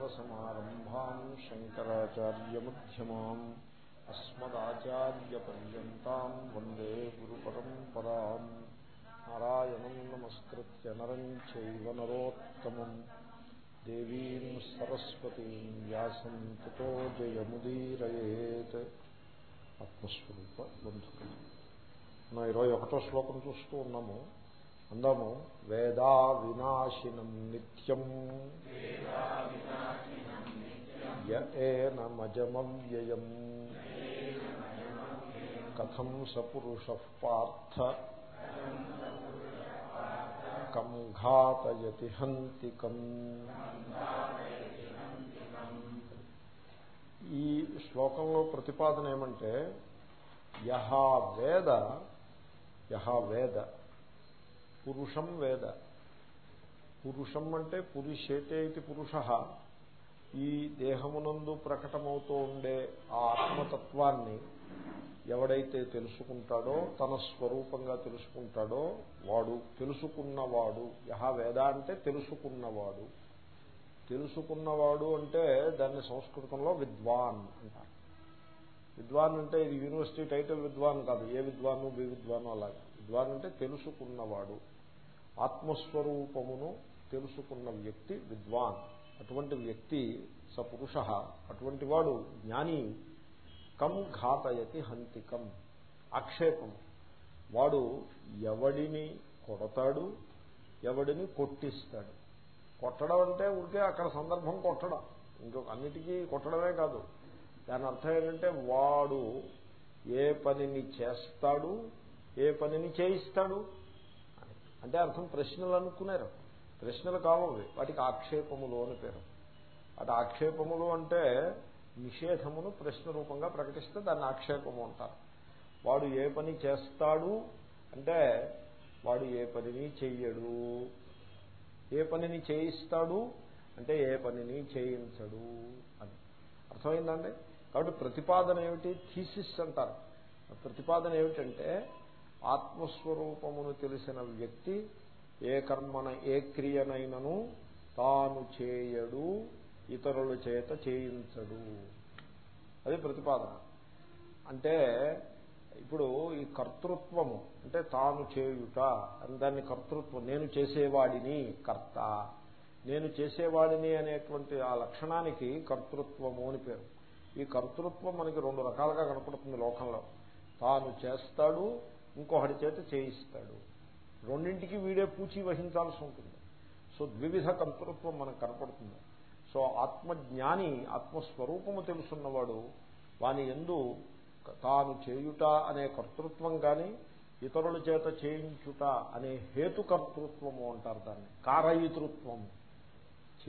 सदाशिवसमारम्भाम् शङ्कराचार्यमध्यमाम् अस्मदाचार्यपर्यन्ताम् वन्दे गुरुपरम्पराम् नारायणम् नमस्कृत्य नरम् चैव नरोत्तमम् देवीम् सरस्वतीम् व्यासम् ततो जयमुदीरयेत् ఆత్మస్వరూప బంధుకం మనం ఇరవై ఒకటో శ్లోకం చూస్తూ ఉన్నాము అందాము. వేదా వినాశినం నిత్యం ఏనమజమవ్యయం కథం సపురుష పార్థ. కం ఘాతయతి హంతికం. ఈ శ్లోకంలో ప్రతిపాదన ఏమంటే యహ వేద యహా వేద పురుషం వేద. పురుషం అంటే పురుషేతే ఇది పురుష. ఈ దేహమునందు ప్రకటమవుతూ ఉండే ఆ ఆత్మతత్వాన్ని ఎవడైతే తెలుసుకుంటాడో తన స్వరూపంగా తెలుసుకుంటాడో వాడు తెలుసుకున్నవాడు. యహ వేద అంటే తెలుసుకున్నవాడు. తెలుసుకున్నవాడు అంటే దాన్ని సంస్కృతంలో విద్వాన్ అంటారు. విద్వాన్ అంటే ఇది యూనివర్సిటీ టైటిల్ విద్వాన్ కాదు. ఏ విద్వాను బి విద్వాను అలాగే. విద్వాన్ అంటే తెలుసుకున్నవాడు. ఆత్మస్వరూపమును తెలుసుకున్న వ్యక్తి విద్వాన్. అటువంటి వ్యక్తి సపురుష. అటువంటి వాడు జ్ఞాని. కం ఘాతయతి హంతికం. ఆక్షేపం. వాడు ఎవడిని కొడతాడు ఎవడిని కొట్టిస్తాడు. కొట్టడం అంటే ఉంటే అక్కడ సందర్భం కొట్టడం. ఇంకొక అన్నిటికీ కొట్టడమే కాదు. దాని అర్థం ఏంటంటే వాడు ఏ పనిని చేస్తాడు ఏ పనిని చేయిస్తాడు? అంటే అర్థం ప్రశ్నలు అనుకున్నారు ప్రశ్నలు కావాలి వాటికి ఆక్షేపములు అని పేరు. అటు ఆక్షేపములు అంటే నిషేధమును ప్రశ్న రూపంగా ప్రకటిస్తే దాన్ని ఆక్షేపము అంటారు. వాడు ఏ పని చేస్తాడు? అంటే వాడు ఏ పనిని చెయ్యడు. ఏ పనిని చేయిస్తాడు? అంటే ఏ పనిని చేయించడు. అని. అర్థమైందండి? కాబట్టి ప్రతిపాదన ఏమిటి? థీసిస్ అంటారు. ప్రతిపాదన ఏమిటంటే ఆత్మస్వరూపమును తెలిసిన వ్యక్తి ఏ కర్మన ఏ క్రియనైనను తాను చేయడు ఇతరుల చేత చేయించడు. అది ప్రతిపాదన. అంటే ఇప్పుడు ఈ కర్తృత్వము అంటే తాను చేయుట అని దాన్ని కర్తృత్వం నేను చేసేవాడిని కర్త. నేను చేసేవాడిని అనేటువంటి ఆ లక్షణానికి కర్తృత్వము అని పేరు. ఈ కర్తృత్వం మనకి రెండు రకాలుగా కనపడుతుంది లోకంలో. తాను చేస్తాడు ఇంకొకటి చేత చేయిస్తాడు. రెండింటికి వీడే పూచి వహించాల్సి ఉంటుంది. సో ద్వివిధ కర్తృత్వం మనకు కనపడుతుంది. సో ఆత్మజ్ఞాని ఆత్మస్వరూపము తెలుసున్నవాడు వాని ఎందు తాను చేయుట అనే కర్తృత్వం కానీ ఇతరుల చేత చేయించుట అనే హేతుకర్తృత్వము అంటారు దాన్ని. కారయితృత్వము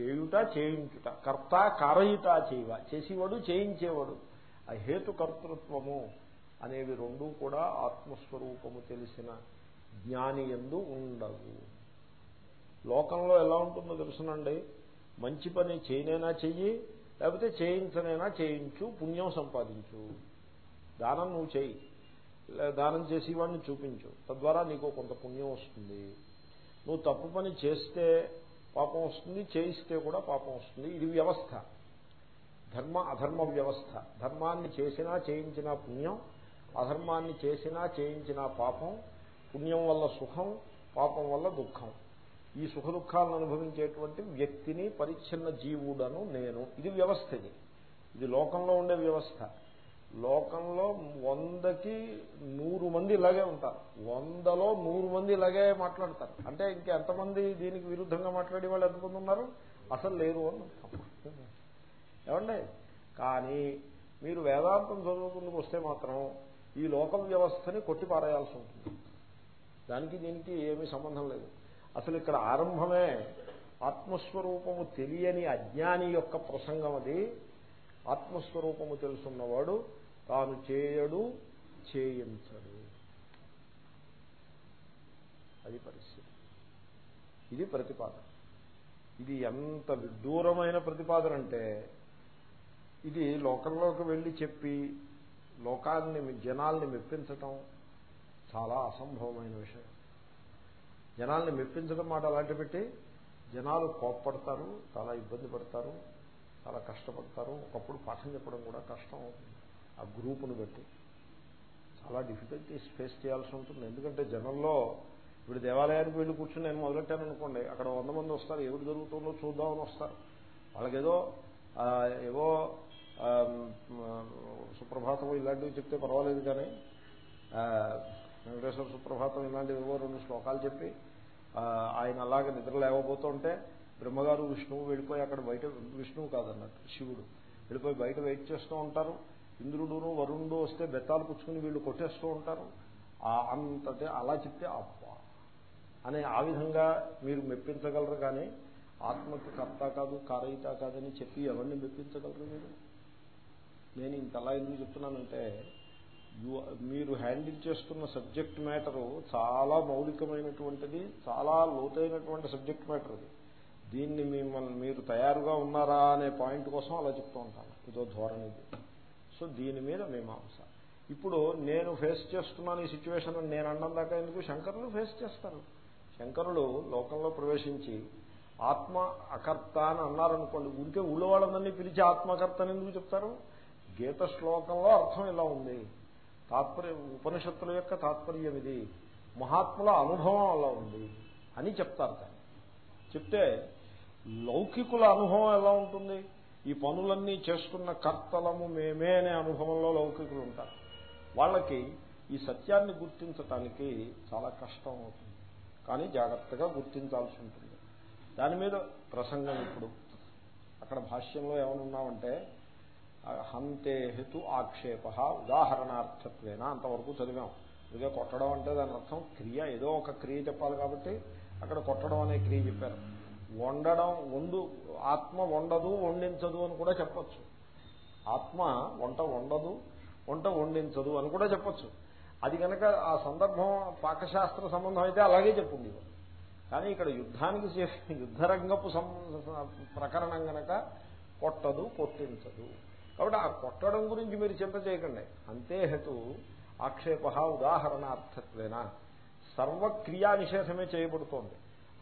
చేయుట చేయించుట. కర్త కారయిత చేయవ. చేసేవాడు చేయించేవాడు. ఆ హేతుకర్తృత్వము అనేవి రెండూ కూడా ఆత్మస్వరూపము తెలిసిన జ్ఞాని ఎందు ఉండవు. లోకంలో ఎలా ఉంటుందో తెలుసునండి. మంచి పని చేయనైనా చెయ్యి లేకపోతే చేయించనైనా చేయించు పుణ్యం సంపాదించు. దానం నువ్వు చేయి దానం చేసేవాడిని చూపించు. తద్వారా నీకు కొంత పుణ్యం వస్తుంది. నువ్వు తప్పు పని చేస్తే పాపం వస్తుంది చేయిస్తే కూడా పాపం వస్తుంది. ఇది వ్యవస్థ. ధర్మ అధర్మ వ్యవస్థ. ధర్మాన్ని చేసినా చేయించినా పుణ్యం అధర్మాన్ని చేసినా చేయించినా పాపం పుణ్యం వల్ల సుఖం పాపం వల్ల దుఃఖం. ఈ సుఖ దుఃఖాలను అనుభవించేటువంటి వ్యక్తిని పరిచ్ఛిన్న జీవుడను నేను. ఇది వ్యవస్థ ఇది. ఇది లోకంలో ఉండే వ్యవస్థ. లోకంలో వందకి నూరు మంది ఇలాగే ఉంటారు. వందలో నూరు మంది ఇలాగే మాట్లాడతారు. అంటే ఇంకెంతమంది దీనికి విరుద్ధంగా మాట్లాడే వాళ్ళు ఎంతమంది ఉన్నారు? అసలు లేరు అని ఏమండి? కానీ మీరు వేదాంతం చదువుకుందుకు వస్తే మాత్రం ఈ లోక వ్యవస్థని కొట్టిపారేయాల్సి ఉంటుంది. దానికి దీనికి ఏమీ సంబంధం లేదు. అసలు ఇక్కడ ఆరంభమే ఆత్మస్వరూపము తెలియని అజ్ఞాని యొక్క ప్రసంగం అది. ఆత్మస్వరూపము తెలుసున్నవాడు తాను చేయడు చేయించడు. అది పరిస్థితి. ఇది ప్రతిపాదన. ఇది ఎంత విదూరమైన ప్రతిపాదన అంటే ఇది లోకంలోకి వెళ్ళి చెప్పి లోకాన్ని జనాల్ని మెప్పించటం చాలా అసంభవమైన విషయం. జనాల్ని మెప్పించడం మాట అలాంటి పెట్టి జనాలు కోప్పడతారు చాలా ఇబ్బంది పడతారు చాలా కష్టపడతారు. ఒకప్పుడు పాఠం చెప్పడం కూడా కష్టం అవుతుంది. ఆ గ్రూపును బట్టి చాలా డిఫికల్టీస్ ఫేస్ చేయాల్సి ఉంటుంది. ఎందుకంటే జనంలో ఇప్పుడు దేవాలయానికి వెళ్ళి కూర్చుని నేను మొదలెట్టాను అనుకోండి అక్కడ వంద మంది వస్తారు ఏమిటి జరుగుతుందో చూద్దామని వస్తారు. వాళ్ళకేదో ఏవో సుప్రభాతం ఇలాంటివి చెప్తే పర్వాలేదు కానీ వెంకటేశ్వర సుప్రభాతం ఇలాంటివి ఏవో రెండు శ్లోకాలు చెప్పి ఆయన అలాగే నిద్ర లేవబోతుంటే బ్రహ్మగారు విష్ణువు వెళ్ళిపోయి అక్కడ బయట విష్ణువు కాదన్నట్టు శివుడు వెళ్ళిపోయి బయట వెయిట్ చేస్తూ ఉంటారు. ఇంద్రుడును వరుణుడు వస్తే బెత్తాలు పుచ్చుకుని వీళ్ళు కొట్టేస్తూ ఉంటారు. అంతటి అలా చెప్తే అప్ప అనే ఆ విధంగా మీరు మెప్పించగలరు కానీ ఆత్మకి కర్త కాదు కారయిత కాదని చెప్పి ఎవరిని మెప్పించగలరు మీరు? నేను ఇంతలా ఎందుకు చెప్తున్నానంటే మీరు హ్యాండిల్ చేస్తున్న సబ్జెక్ట్ మ్యాటరు చాలా మౌలికమైనటువంటిది చాలా లోతైనటువంటి సబ్జెక్ట్ మ్యాటర్ అది. దీన్ని మిమ్మల్ని మీరు తయారుగా ఉన్నారా అనే పాయింట్ కోసం అలా చెప్తూ ఉంటాను. ఇదో ధోరణిది సో దీని మీద మీమాంస. ఇప్పుడు నేను ఫేస్ చేస్తున్నాను ఈ సిచ్యువేషన్ నేను అన్నం దాకా ఎందుకు శంకరులు ఫేస్ చేస్తారు? శంకరులు లోకంలో ప్రవేశించి ఆత్మ అకర్త అని అన్నారనుకోండి ఊరికే ఊళ్ళో వాళ్ళందరినీ పిలిచి ఆత్మకర్త ఎందుకు చెప్తారు? గీత శ్లోకంలో అర్థం ఇలా ఉంది. తాత్పర్యం ఉపనిషత్తుల యొక్క తాత్పర్యం ఇది మహాత్ముల అనుభవం అలా ఉంది అని చెప్తారు దాన్ని. చెప్తే లౌకికుల అనుభవం ఎలా ఉంటుంది? ఈ పనులన్నీ చేసుకున్న కర్తలము మేమే అనే అనుభవంలో లౌకికులు ఉంటారు. వాళ్ళకి ఈ సత్యాన్ని గుర్తించటానికి చాలా కష్టం అవుతుంది. కానీ జాగ్రత్తగా గుర్తించాల్సి ఉంటుంది. దాని మీద ప్రసంగం ఇప్పుడు. అక్కడ భాష్యంలో ఏమనున్నామంటే హంతే హేతు ఆక్షేప ఉదాహరణార్థత్వేన అంతవరకు చదివాం. ఇదిగా కొట్టడం అంటే దాని అర్థం క్రియ ఏదో ఒక క్రియ చెప్పాలి కాబట్టి అక్కడ కొట్టడం అనే క్రియ చెప్పారు. వండడం వండు ఆత్మ వండదు వండించదు అని కూడా చెప్పచ్చు. ఆత్మ వంట వండదు వంట వండించదు అని కూడా చెప్పచ్చు. అది కనుక ఆ సందర్భం పాకశాస్త్ర సంబంధం అయితే అలాగే చెప్పింది కానీ ఇక్కడ యుద్ధానికి యుద్ధరంగపు ప్రకరణం గనక కొట్టదు కొట్టించదు. కాబట్టి ఆ కొట్టడం గురించి మీరు చింత చేయకండి. అంతేహేతు ఆక్షేప ఉదాహరణార్థత్వేన. సర్వక్రియా నిషేధమే చేయబడుతోంది.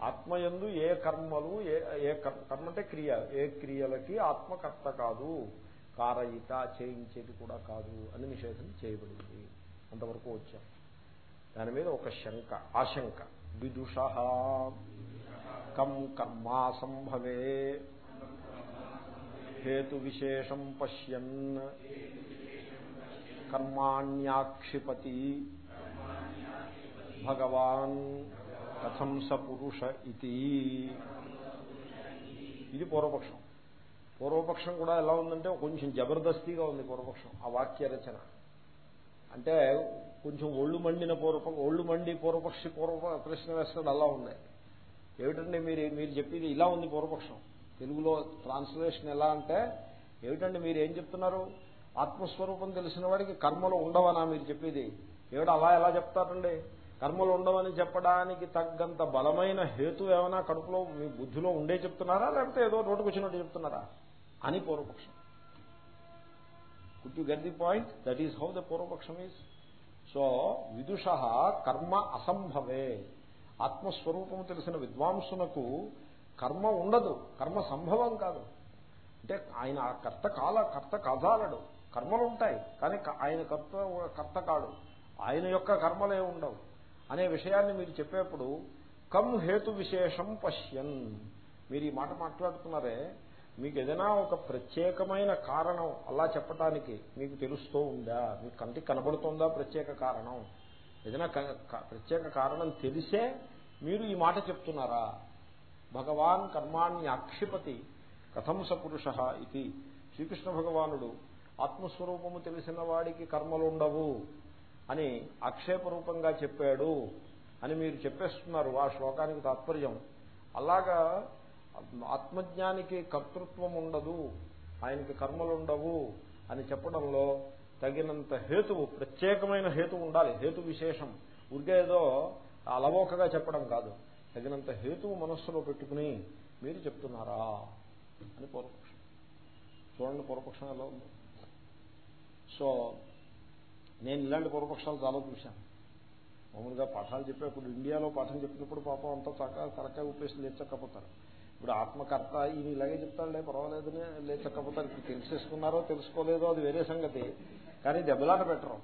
ఆత్మయందు ఏ కర్మలు ఏ ఏ కర్మ అంటే క్రియ. ఏ క్రియలకి ఆత్మకర్త కాదు. కారయిత చేయించేది కూడా కాదు అని నిషేధం చేయబడింది. అంతవరకు వచ్చాం. దాని మీద ఒక శంక ఆశంక. విదుష కం కర్మా సంభవే హేతు విశేషం పశ్యన్. కర్మాణ్యాక్షిపతి. భగవాన్ కథం స పురుష ఇది ఇది పూర్వపక్షం. పూర్వపక్షం కూడా ఎలా ఉందంటే కొంచెం జబర్దస్తిగా ఉంది పూర్వపక్షం ఆ వాక్య రచన. అంటే కొంచెం ఒళ్ళు మండిన పూర్వ ఒళ్ళు మండి పూర్వపక్షి పూర్వ ప్రశ్న వేస్తాడు అలా ఉంది ఏమిటంటే మీరు మీరు చెప్పేది ఇలా ఉంది పూర్వపక్షం. తెలుగులో ట్రాన్స్లేషన్ ఎలా అంటే ఏమిటండి మీరు ఏం చెప్తున్నారు? ఆత్మస్వరూపం తెలిసిన వాడికి కర్మలు ఉండవనా మీరు చెప్పేది? ఏమిటి అలా ఎలా చెప్తారండి? కర్మలు ఉండవని చెప్పడానికి తగ్గంత బలమైన హేతు ఏమైనా కడుపులో మీ బుద్ధిలో ఉండే చెప్తున్నారా? లేకపోతే ఏదో రోడ్డుకు వచ్చినట్టు చెప్తున్నారా? అని పూర్వపక్షం. Could you get the point that is how the పూర్వపక్షం ఈజ్ సో విదుష కర్మ అసంభవే. ఆత్మస్వరూపము తెలిసిన విద్వాంసునకు కర్మ ఉండదు. కర్మ సంభవం కాదు. అంటే ఆయన కర్త కాల కర్త కదాలడు కర్మలు ఉంటాయి కానీ ఆయన కర్త కర్త కాడు. ఆయన యొక్క కర్మలే ఉండవు. అనే విషయాన్ని మీరు చెప్పేప్పుడు కమ్ హేతు విశేషం పశ్యన్. మీరు ఈ మాట మాట్లాడుతున్నారే మీకు ఏదైనా ఒక ప్రత్యేకమైన కారణం అలా చెప్పటానికి మీకు తెలుస్తూ ఉందా? మీకు కంటికి కనబడుతుందా ప్రత్యేక కారణం? ఏదైనా ప్రత్యేక కారణం తెలిసే మీరు ఈ మాట చెప్తున్నారా? భగవాన్ కర్మాణ్యాక్షిపతి కథం సపురుష ఇది. శ్రీకృష్ణ భగవానుడు ఆత్మస్వరూపము తెలిసిన వాడికి కర్మలు ఉండవు అని ఆక్షేపరూపంగా చెప్పాడు అని మీరు చెప్పేస్తున్నారు ఆ శ్లోకానికి తాత్పర్యం. అలాగా ఆత్మజ్ఞానికి కర్తృత్వం ఉండదు ఆయనకి కర్మలు ఉండవు అని చెప్పడంలో తగినంత హేతువు ప్రత్యేకమైన హేతు ఉండాలి. హేతు విశేషం. ఉరికేదో అలవోకగా చెప్పడం కాదు. తగినంత హేతువు మనస్సులో పెట్టుకుని మీరు చెప్తున్నారా అని పూర్వపక్షం. చూడండి పూర్వపక్షం ఎలా ఉంది. సో నేను ఇలాంటి పూర్వపక్షాలు చాలా చూశాను. మామూలుగా పాఠాలు చెప్పేప్పుడు ఇండియాలో పాఠం చెప్పినప్పుడు పాపం అంతా చక్క తలకాయ ఉపేసి లేచక్కపోతారు. ఇప్పుడు ఆత్మకర్త ఈయన ఇలాగే చెప్తాడులే పర్వాలేదని లేచక్కపోతారు. ఇప్పుడు తెలిసేసుకున్నారో తెలుసుకోలేదో అది వేరే సంగతి. కానీ దెబ్బలాట పెట్టరు.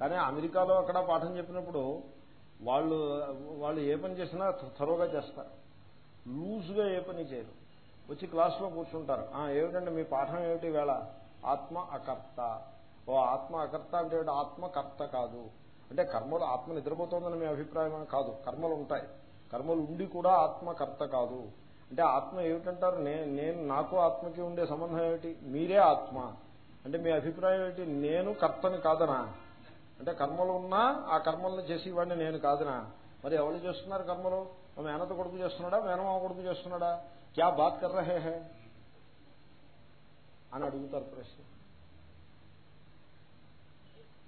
కానీ అమెరికాలో అక్కడ పాఠం చెప్పినప్పుడు వాళ్ళు వాళ్ళు ఏ పని చేసినా త్వరగా చేస్తారు. లూజ్గా ఏ పని చేయరు. వచ్చి క్లాస్లో కూర్చుంటారు. ఏమిటంటే మీ పాఠం ఏమిటి వేళ? ఆత్మ అకర్త. ఓ ఆత్మ అకర్త అంటే ఏమిటి? ఆత్మ కర్త కాదు. అంటే కర్మలు ఆత్మ నిద్రపోతుందని మీ అభిప్రాయం కాదు. కర్మలు ఉంటాయి. కర్మలు ఉండి కూడా ఆత్మకర్త కాదు. అంటే ఆత్మ ఏమిటంటారు? నేను నాకు ఆత్మకి ఉండే సంబంధం ఏమిటి? మీరే ఆత్మ. అంటే మీ అభిప్రాయం ఏమిటి? నేను కర్తని కాదనా? అంటే కర్మలు ఉన్నా ఆ కర్మలను చేసేవాడిని నేను కాదునా. మరి ఎవరు చేస్తున్నారు కర్మలు? మేనత కొడుకు చేస్తున్నాడా? మేనమామ కొడుకు చేస్తున్నాడా? క్యా బాత్ కర్ర హే హే? అని అడుగుతారు ప్రశ్న.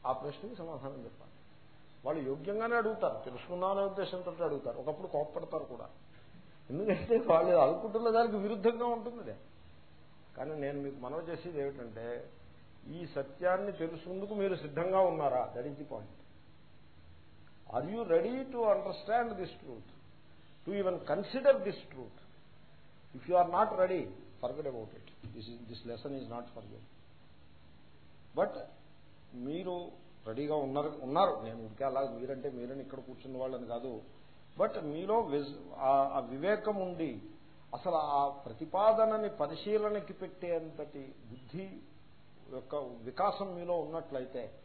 ఆ ప్రశ్నకి సమాధానం చెప్పాలి. వాళ్ళు యోగ్యంగానే అడుగుతారు. తెలుసుకుందామనే ఉద్దేశంతో అడుగుతారు. ఒకప్పుడు కోప్పడతారు కూడా. ఎందుకంటే వాళ్ళు అనుకుంటున్న దానికి విరుద్ధంగా ఉంటుంది కానీ నేను మీకు మనవి చేసేది ఏమిటంటే ఈ సత్యాన్ని తెలుసుకుందుకు మీరు సిద్ధంగా ఉన్నారా? That is the point are you ready to understand this truth to even consider this truth if you are not ready forget about it this this lesson is not for you but మీరు రెడీగా ఉన్నారు ఉన్నారు. నేను ఉడికే అలా మీరంటే మీరని ఇక్కడ కూర్చున్న వాళ్ళని కాదు. బట్ మీలో ఆ- ఆ వివేకం ఉండి అసలు ఆ ప్రతిపాదనని పరిశీలనకి పెట్టేంతటి బుద్ధి యొక్క వికాసం మీలో ఉన్నట్లయితే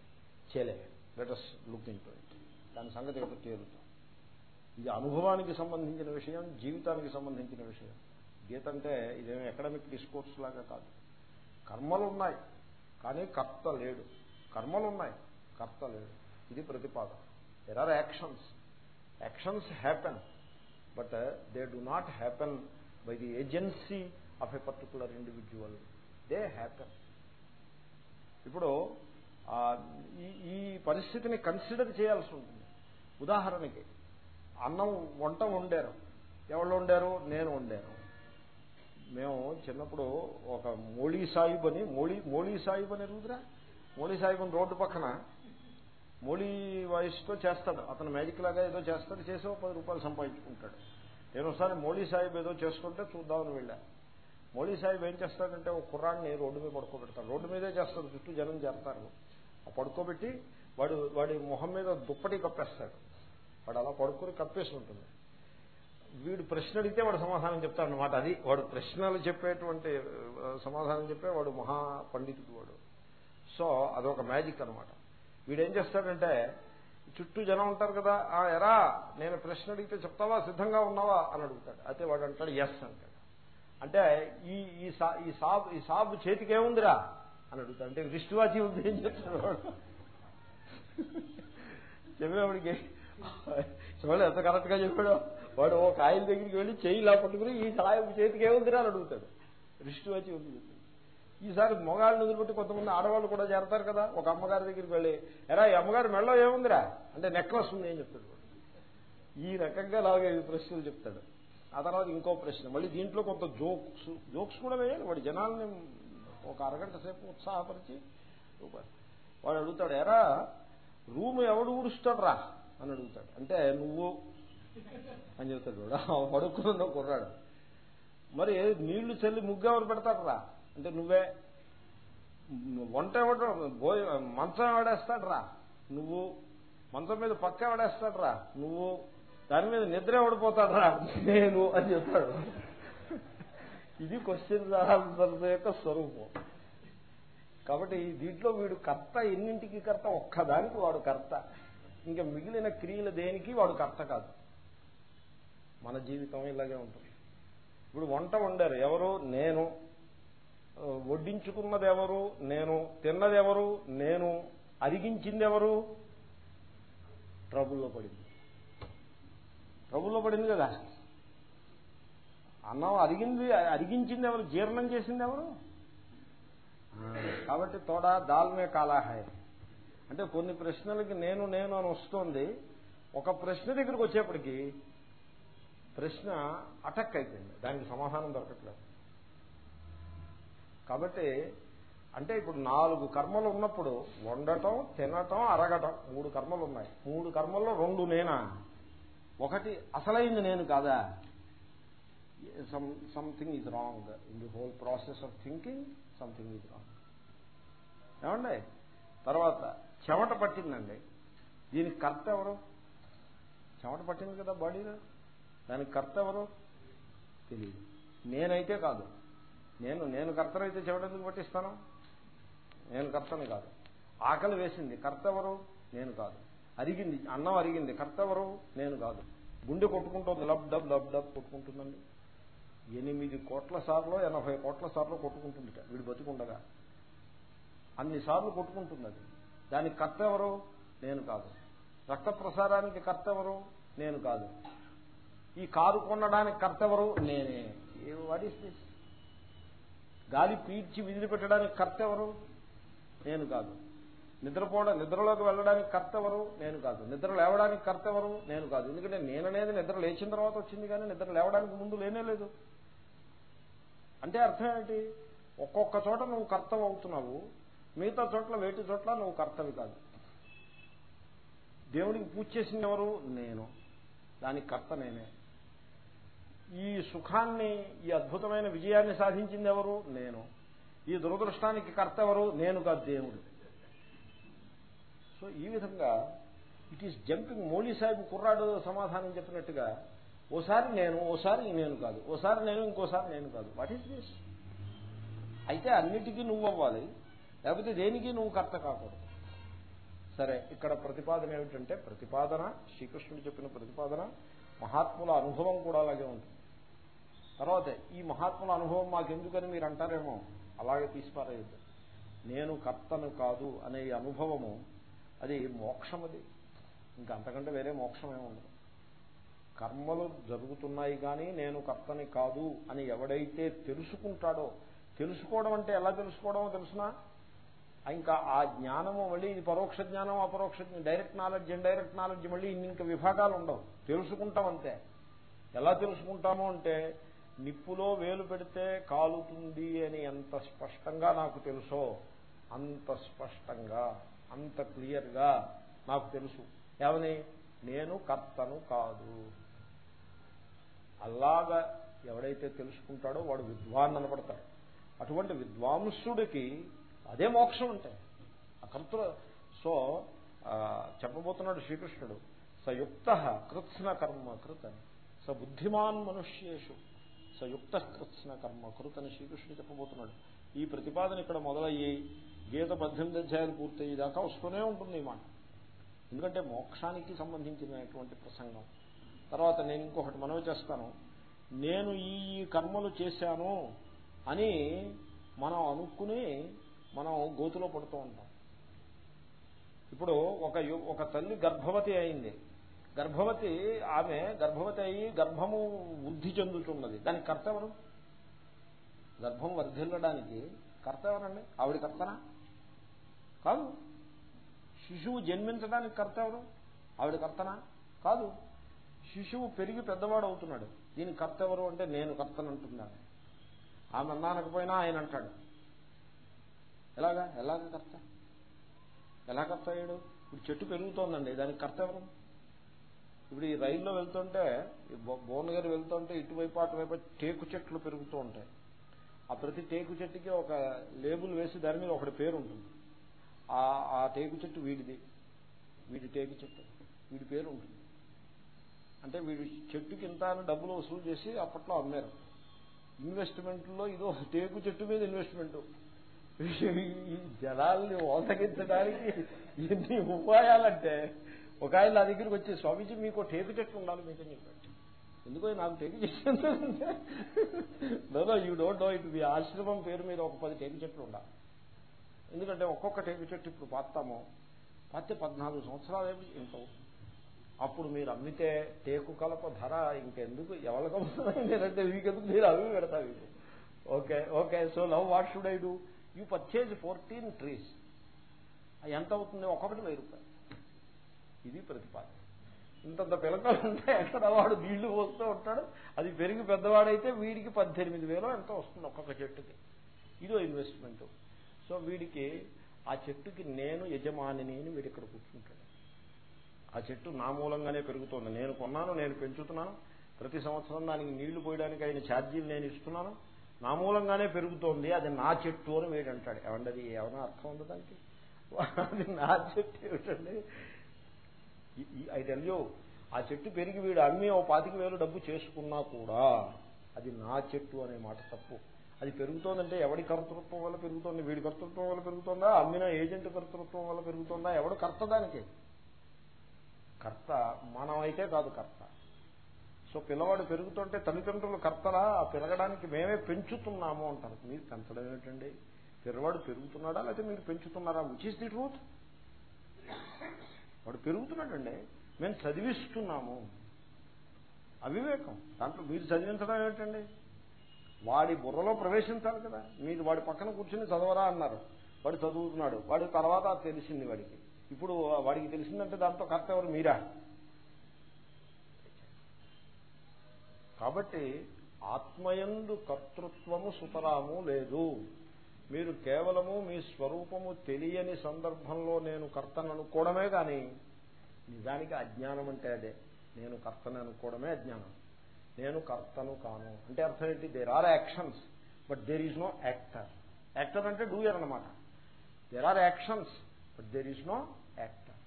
చేయలే let us look into it దాని సంగతి ఏమిటో తేలుతాం ఇది అనుభవానికి సంబంధించిన విషయం జీవితానికి సంబంధించిన విషయం. గీత అంటే ఇదేమి అకాడమిక్ డిస్కోర్స్ లాగా కాదు. కర్మలు ఉన్నాయి కానీ కర్త లేడు. కర్మలు ఉన్నాయి కర్త లేడు. ఇది ప్రతిపాదన. There are actions actions happen but they do not happen by the agency of a particular individual they happen ఇప్పుడు ఈ ఈ పరిస్థితిని కన్సిడర్ చేయాల్సి ఉంటుంది. ఉదాహరణకి అన్నం వంట వండారు. ఎవరు వండారు? నేను వండాను. మేము చిన్నప్పుడు ఒక మోళీ సాయిబ్ అని మోళీ మోళీ సాయిబ్ అని ఎరుగుతురా మోళీ సాయిబ్ అని రోడ్డు పక్కన మోళీ వాయిస్తో చేస్తాడు. అతను మ్యాజిక్ లాగా ఏదో చేస్తాడు. చేసి ఒక పది రూపాయలు సంపాదించుకుంటాడు. నేను ఒకసారి మోళీ సాయిబ్ ఏదో చేసుకుంటే చూద్దామని వెళ్ళా. మోళీ సాహిబ్ ఏం చేస్తాడంటే ఒక కుర్రాన్ని రోడ్డు మీద పడుకోబెడతాడు. రోడ్డు మీదే చేస్తాడు చుట్టూ జనం చేస్తారు ఆ పడుకోబెట్టి వాడు వాడి మొహం మీద దుప్పటి కప్పేస్తాడు. వాడు అలా పడుకుని కప్పేసి ఉంటుంది. వీడు ప్రశ్న అడిగితే వాడు సమాధానం చెప్తాడు అనమాట అది వాడు ప్రశ్నలు చెప్పేటువంటి సమాధానం చెప్పే వాడు మహా పండితుడు వాడు. సో అదొక మ్యాజిక్ అనమాట వీడేం చేస్తాడంటే చుట్టూ జనం ఉంటారు కదా ఆ ఎరా నేను ప్రశ్న అడిగితే చెప్తావా? సిద్ధంగా ఉన్నావా? అని అడుగుతాడు. అయితే వాడు అంటాడు ఎస్ అంటాడు. అంటే ఈ ఈ సా ఈ సాబ్ ఈ సాబ్ చేతికేముందిరా అని అడుగుతా. అంటే రిస్ట్ వాచి ఉంది ఏం చెప్తాడు చెప్పేవాడికి చూడండి ఎంత కరెక్ట్గా చెప్పాడు. వాడు ఒక ఆయన దగ్గరికి వెళ్ళి చెయ్యి ఇలా పట్టుకుని ఈ సాయం చేతికి ఏముందిరా అని అడుగుతాడు. రిస్ట్ వచ్చి ఉంది ఈసారి మొగాళ్ళని వదిలిపెట్టి కొంతమంది ఆడవాళ్ళు కూడా చేరతారు కదా. ఒక అమ్మగారి దగ్గరికి వెళ్ళి ఎరా ఈ అమ్మగారి మెళ్ళో ఏముందిరా? అంటే నెక్లెస్ ఉంది ఏం చెప్తాడు ఈ రకంగా లాగే ప్రశ్నలు చెప్తాడు. ఆ తర్వాత ఇంకో ప్రశ్న. మళ్ళీ దీంట్లో కొంత జోక్స్ జోక్స్ కూడా వేయాలి. వాడి జనాల్ని ఒక అరగంట సేపు ఉత్సాహపరిచి వాడు అడుగుతాడు ఎరా రూమ్ ఎవడు ఊడుస్తాడు రా? అని అడుగుతాడు. అంటే నువ్వు అని చెప్తాడు వాడు. పడుకున్న కుర్రాడు. మరి నీళ్ళు చల్లి ముగ్గు ఎవరు పెడతాడు రా? అంటే నువ్వే. వంట ఎవడు భోజ మంచం ఎవడేస్తాడు రా? నువ్వు. మంచం మీద పక్క ఎవడేస్తాడు రా? నువ్వు. దాని మీద నిద్ర ఎవడిపోతాడరా నేను అని చెప్తాడు. ఇది క్వశ్చన్ ఆన్సర్స్ యొక్క స్వరూపం. కాబట్టి దీంట్లో వీడు కర్త ఎన్నింటికి కర్త? ఒక్కదానికి వాడు కర్త. ఇంకా మిగిలిన క్రియలు దేనికి? వాడు కర్త కాదు. మన జీవితం ఇలాగే ఉంటుంది. ఇప్పుడు వంట వండారు. ఎవరు? నేను. వడ్డించుకున్నదెవరు వడ్డించుకున్నది ఎవరు? నేను. తిన్నది ఎవరు? నేను. అరిగించింది ఎవరు? ట్రబుల్లో పడింది. ట్రబుల్లో పడింది కదా. అన్నం అరిగింది అరిగించింది ఎవరు? జీర్ణం చేసింది ఎవరు? కాబట్టి తోడా దాల్మే కాలాహాయ్ అంటే కొన్ని ప్రశ్నలకి నేను నేను అని వస్తుంది. ఒక ప్రశ్న దగ్గరికి వచ్చేప్పటికి ప్రశ్న అటక్ అయిపోయింది. దానికి సమాధానం దొరకట్లేదు. కాబట్టి అంటే ఇప్పుడు నాలుగు కర్మలు ఉన్నప్పుడు వండటం తినటం అరగటం మూడు కర్మలు ఉన్నాయి. మూడు కర్మల్లో రెండు నేనా? ఒకటి అసలైంది నేను కాదా? Some something is wrong in the whole process of thinking something is wrong ఏమండి? తర్వాత చెమట పట్టిందండి. దీనికి కర్త ఎవరు? చెమట పట్టింది కదా బాడీలో? దానికి కర్త ఎవరు? తెలియదు నేనైతే కాదు. నేను నేను కర్తనైతే చెమట ఎందుకు పట్టిస్తాను? నేను కర్తని కాదు. ఆకలి వేసింది. కర్త ఎవరు? నేను కాదు. అరిగింది అన్నం అరిగింది. కర్త ఎవరు నేను కాదు. గుండె కొట్టుకుంటుంది. లబ్ డబ్ లబ్ డబ్ కొట్టుకుంటుందండి. ఎనిమిది కోట్ల సార్లు ఎనభై కోట్ల సార్లు కొట్టుకుంటుంది వీడు బతికుండగా. అన్ని సార్లు కొట్టుకుంటుంది అది. దానికి కర్త ఎవరు నేను కాదు. రక్త ప్రసారానికి కర్త ఎవరు నేను కాదు. ఈ కారు కొనడానికి కర్త ఎవరు నేనే వాట్ ఈస్ దిస్ గాలి పీడ్చి విదిలి పెట్టడానికి కర్త ఎవరు నేను కాదు. నిద్రపోవడం నిద్రలోకి వెళ్ళడానికి కర్త ఎవరు? నేను కాదు. నిద్ర లేవడానికి కర్త ఎవరు? నేను కాదు. ఎందుకంటే నేననేది నిద్ర లేచిన తర్వాత వచ్చింది కానీ నిద్ర లేవడానికి ముందు లేనే లేదు. అంటే అర్థం ఏంటి? ఒక్కొక్క చోట నువ్వు కర్తవ అవుతున్నావు. మిగతా చోట్ల వేటి చోట్ల నువ్వు కర్తవి కాదు. దేవుడికి పూజ చేసింది ఎవరు? నేను. దానికి కర్త నేనే. ఈ సుఖాన్ని ఈ అద్భుతమైన విజయాన్ని సాధించింది ఎవరు? నేను. ఈ దురదృష్టానికి కర్త ఎవరు? నేను కాదు దేవుడు. సో ఈ విధంగా ఇట్ ఈస్ జంపింగ్ మోలీ సాహిబ్ కుర్రాడు సమాధానం చెప్పినట్టుగా ఓసారి నేను ఓసారి నేను కాదు ఓసారి నేను ఇంకోసారి నేను కాదు. వాట్ ఈస్ దిస్ అయితే అన్నిటికీ నువ్వు అవ్వాలి లేకపోతే దేనికి నువ్వు కర్త కాకూడదు. సరే ఇక్కడ ప్రతిపాదన ఏమిటంటే ప్రతిపాదన శ్రీకృష్ణుడు చెప్పిన ప్రతిపాదన మహాత్ముల అనుభవం కూడా అలాగే ఉంటుంది. తర్వాత ఈ మహాత్ముల అనుభవం మాకెందుకని మీరు అంటారేమో అలాగే తీసిపారేయద్దు. నేను కర్తను కాదు అనే అనుభవము అది మోక్షం అది ఇంకా అంతకంటే వేరే మోక్షం ఏముండదు కర్మలు జరుగుతున్నాయి కానీ నేను కర్తని కాదు అని ఎవడైతే తెలుసుకుంటాడో తెలుసుకోవడం అంటే ఎలా తెలుసుకోవడమో తెలుసునా? ఇంకా ఆ జ్ఞానము మళ్ళీ ఇది పరోక్ష జ్ఞానం అపరోక్ష డైరెక్ట్ నాలెడ్జ్ ఇండైరెక్ట్ నాలెడ్జ్ మళ్ళీ ఇన్ని ఇంకా విభాగాలు ఉండవు. తెలుసుకుంటాం అంతే. ఎలా తెలుసుకుంటాము అంటే నిప్పులో వేలు పెడితే కాలుతుంది అని ఎంత స్పష్టంగా నాకు తెలుసో అంత స్పష్టంగా. అంత క్లియర్గా నాకు తెలుసు. ఏమని? నేను కర్తను కాదు. అలాగా ఎవడైతే తెలుసుకుంటాడో వాడు విద్వాన్ అనబడతాడు. అటువంటి విద్వాంసుడికి అదే మోక్షం అంటే. అకర్త సో చెప్పబోతున్నాడు శ్రీకృష్ణుడు. సయుక్త కృత్స్న కర్మ కృత్ అని. స బుద్ధిమాన్ మనుష్యేషు. సయుక్త కృత్స్న కర్మ కృత్ అని శ్రీకృష్ణుడు చెప్పబోతున్నాడు. ఈ ప్రతిపాదన ఇక్కడ మొదలయ్యి గీత పద్దెనిమిది అధ్యాయాలు పూర్తయ్యేదాకా వస్తూనే ఉంటుంది ఈ మాట. ఎందుకంటే మోక్షానికి సంబంధించినటువంటి ప్రసంగం. తర్వాత నేను ఇంకొకటి మనవి చేస్తాను. నేను ఈ కర్మలు చేశాను అని మనం అనుకుని మనం గోతులో పడుతూ ఉంటాం. ఇప్పుడు ఒక ఒక తల్లి గర్భవతి అయింది. గర్భవతి ఆమె గర్భవతి అయి గర్భము వృద్ధి చెందుతున్నది. దానికి కర్త ఎవరు? గర్భం వర్ధిల్లడానికి కర్త ఎవరండి? ఆవిడ కర్తనా? కాదు. శిశువు జన్మించడానికి కర్త ఎవరు? ఆవిడ కర్తనా? కాదు. శిశువు పెరిగి పెద్దవాడు అవుతున్నాడు. దీని కర్త ఎవరు అంటే నేను కర్తనంటున్నాను ఆమె అన్నానకపోయినా ఆయన అంటాడు. ఎలాగా? ఎలాగ కర్త? ఎలా కర్త అయ్యాడు? ఇప్పుడు చెట్టు పెరుగుతోందండి. దానికి కర్త ఎవరు? ఇప్పుడు ఈ రైల్లో వెళ్తుంటే భువనగిరి వెళ్తుంటే ఇటువైపు అటువైపు టేకు చెట్లు పెరుగుతూ ఉంటాయి. ఆ ప్రతి టేకు చెట్టుకి ఒక లేబుల్ వేసి దాని మీద ఒకటి పేరు ఉంటుంది. ఆ టేకు చెట్టు వీడిది. వీడి టేకు చెట్టు. వీడి పేరు ఉంటుంది. అంటే వీడి చెట్టుకి ఇంత డబ్బులు వసూలు చేసి అప్పట్లో అమ్మారు. ఇన్వెస్ట్మెంట్లో ఇదో టేకు చెట్టు మీద ఇన్వెస్ట్మెంట్. ఈ జనాల్ని ఓసగించడానికి ఎన్ని ఉపాయాలంటే ఒక ఆయన నా దగ్గరికి వచ్చి స్వామీజీ మీకు టేకు చెట్టు ఉండాలి మీకు అని చెప్పాడు. ఎందుకో నాకు టేకు చెట్టు యూ డోంట్ నో ఇట్ మీ ఆశ్రమం పేరు మీద ఒక పది టేకు చెట్లు ఉండాలి. ఎందుకంటే ఒక్కొక్క టేకు చెట్టు ఇప్పుడు పాతాము. పాతే పద్నాలుగు సంవత్సరాలు ఇంత అప్పుడు మీరు అమ్మితే టేకు కలప ధర ఇంకెందుకు? ఎవరికి అమ్ముతుంది నేనంటే మీకెందుకు? మీరు అవి పెడతా మీకు okay okay so love what should I do you purchase fourteen trees ఎంత అవుతుంది? ఒక్కొక్కటి వెయ్యి రూపాయలు. ఇది ప్రతిపాదన. ఇంతంత పిలకలు ఉంటే ఎక్కడ వాడు నీళ్ళు పోస్తూ ఉంటాడు? అది పెరిగి పెద్దవాడైతే వీడికి పద్దెనిమిది వేలు ఎంత వస్తుంది ఒక్కొక్క చెట్టుకి. ఇదో ఇన్వెస్ట్మెంట్ సో వీడికి ఆ చెట్టుకి నేను యజమానిని అని వీడు ఇక్కడ కూర్చుంటాడు. ఆ చెట్టు నా మూలంగానే పెరుగుతోంది. నేను కొన్నాను నేను పెంచుతున్నాను. ప్రతి సంవత్సరం దానికి నీళ్ళు పోయడానికి ఆయన ఛార్జీలు నేను ఇస్తున్నాను. నా మూలంగానే పెరుగుతోంది. అది నా చెట్టు అని వీడు అంటాడు. ఏమండి అది ఏమైనా అర్థం ఉంది దానికి? అది నా చెట్టు ఏమిటండి? అయితే అయ్యో ఆ చెట్టు పెరిగి వీడు అమ్మి ఓ పాతిక వేలు డబ్బు చేసుకున్నా కూడా అది నా చెట్టు అనే మాట తప్పు. అది పెరుగుతోందంటే ఎవడి కర్తృత్వం వల్ల పెరుగుతోంది? వీడి కర్తృత్వం వల్ల పెరుగుతోందా? అమ్మిన ఏజెంట్ కర్తృత్వం వల్ల పెరుగుతోందా? ఎవడు కర్త దానికి? కర్త మనమైతే కాదు కర్త. సో పిల్లవాడు పెరుగుతుంటే తల్లిదండ్రులు కర్తరా పెరగడానికి మేమే పెంచుతున్నాము అంటారు. మీరు పెంచడం ఏమిటండి? పిల్లవాడు పెరుగుతున్నాడా లేకపోతే మీరు పెంచుతున్నారా? విచ్ ఇస్ ది ట్రూత్ వాడు పెరుగుతున్నాడండి. మేము చదివిస్తున్నాము. అవివేకం. దాంట్లో మీరు చదివించడం ఏమిటండి? వాడి బుర్రలో ప్రవేశించాలి కదా. మీరు వాడి పక్కన కూర్చుని చదవరా అన్నారు. వాడు చదువుతున్నాడు. వాడి తర్వాత తెలిసింది వాడికి. ఇప్పుడు వాడికి తెలిసిందంటే దాంతో కర్త ఎవరు? మీరా? కాబట్టి ఆత్మయందు కర్తృత్వము సుతరాము లేదు. మీరు కేవలము మీ స్వరూపము తెలియని సందర్భంలో నేను కర్తను అనుకోవడమే కానీ నిజానికి అజ్ఞానం అంటే అదే. నేను కర్తను అనుకోవడమే అజ్ఞానం. నేను కర్తను కాను. అంటే అర్థం ఏంటి? There are actions but there is no actor actor అంటే డూయర్ అనమాట there are actions but there is no actor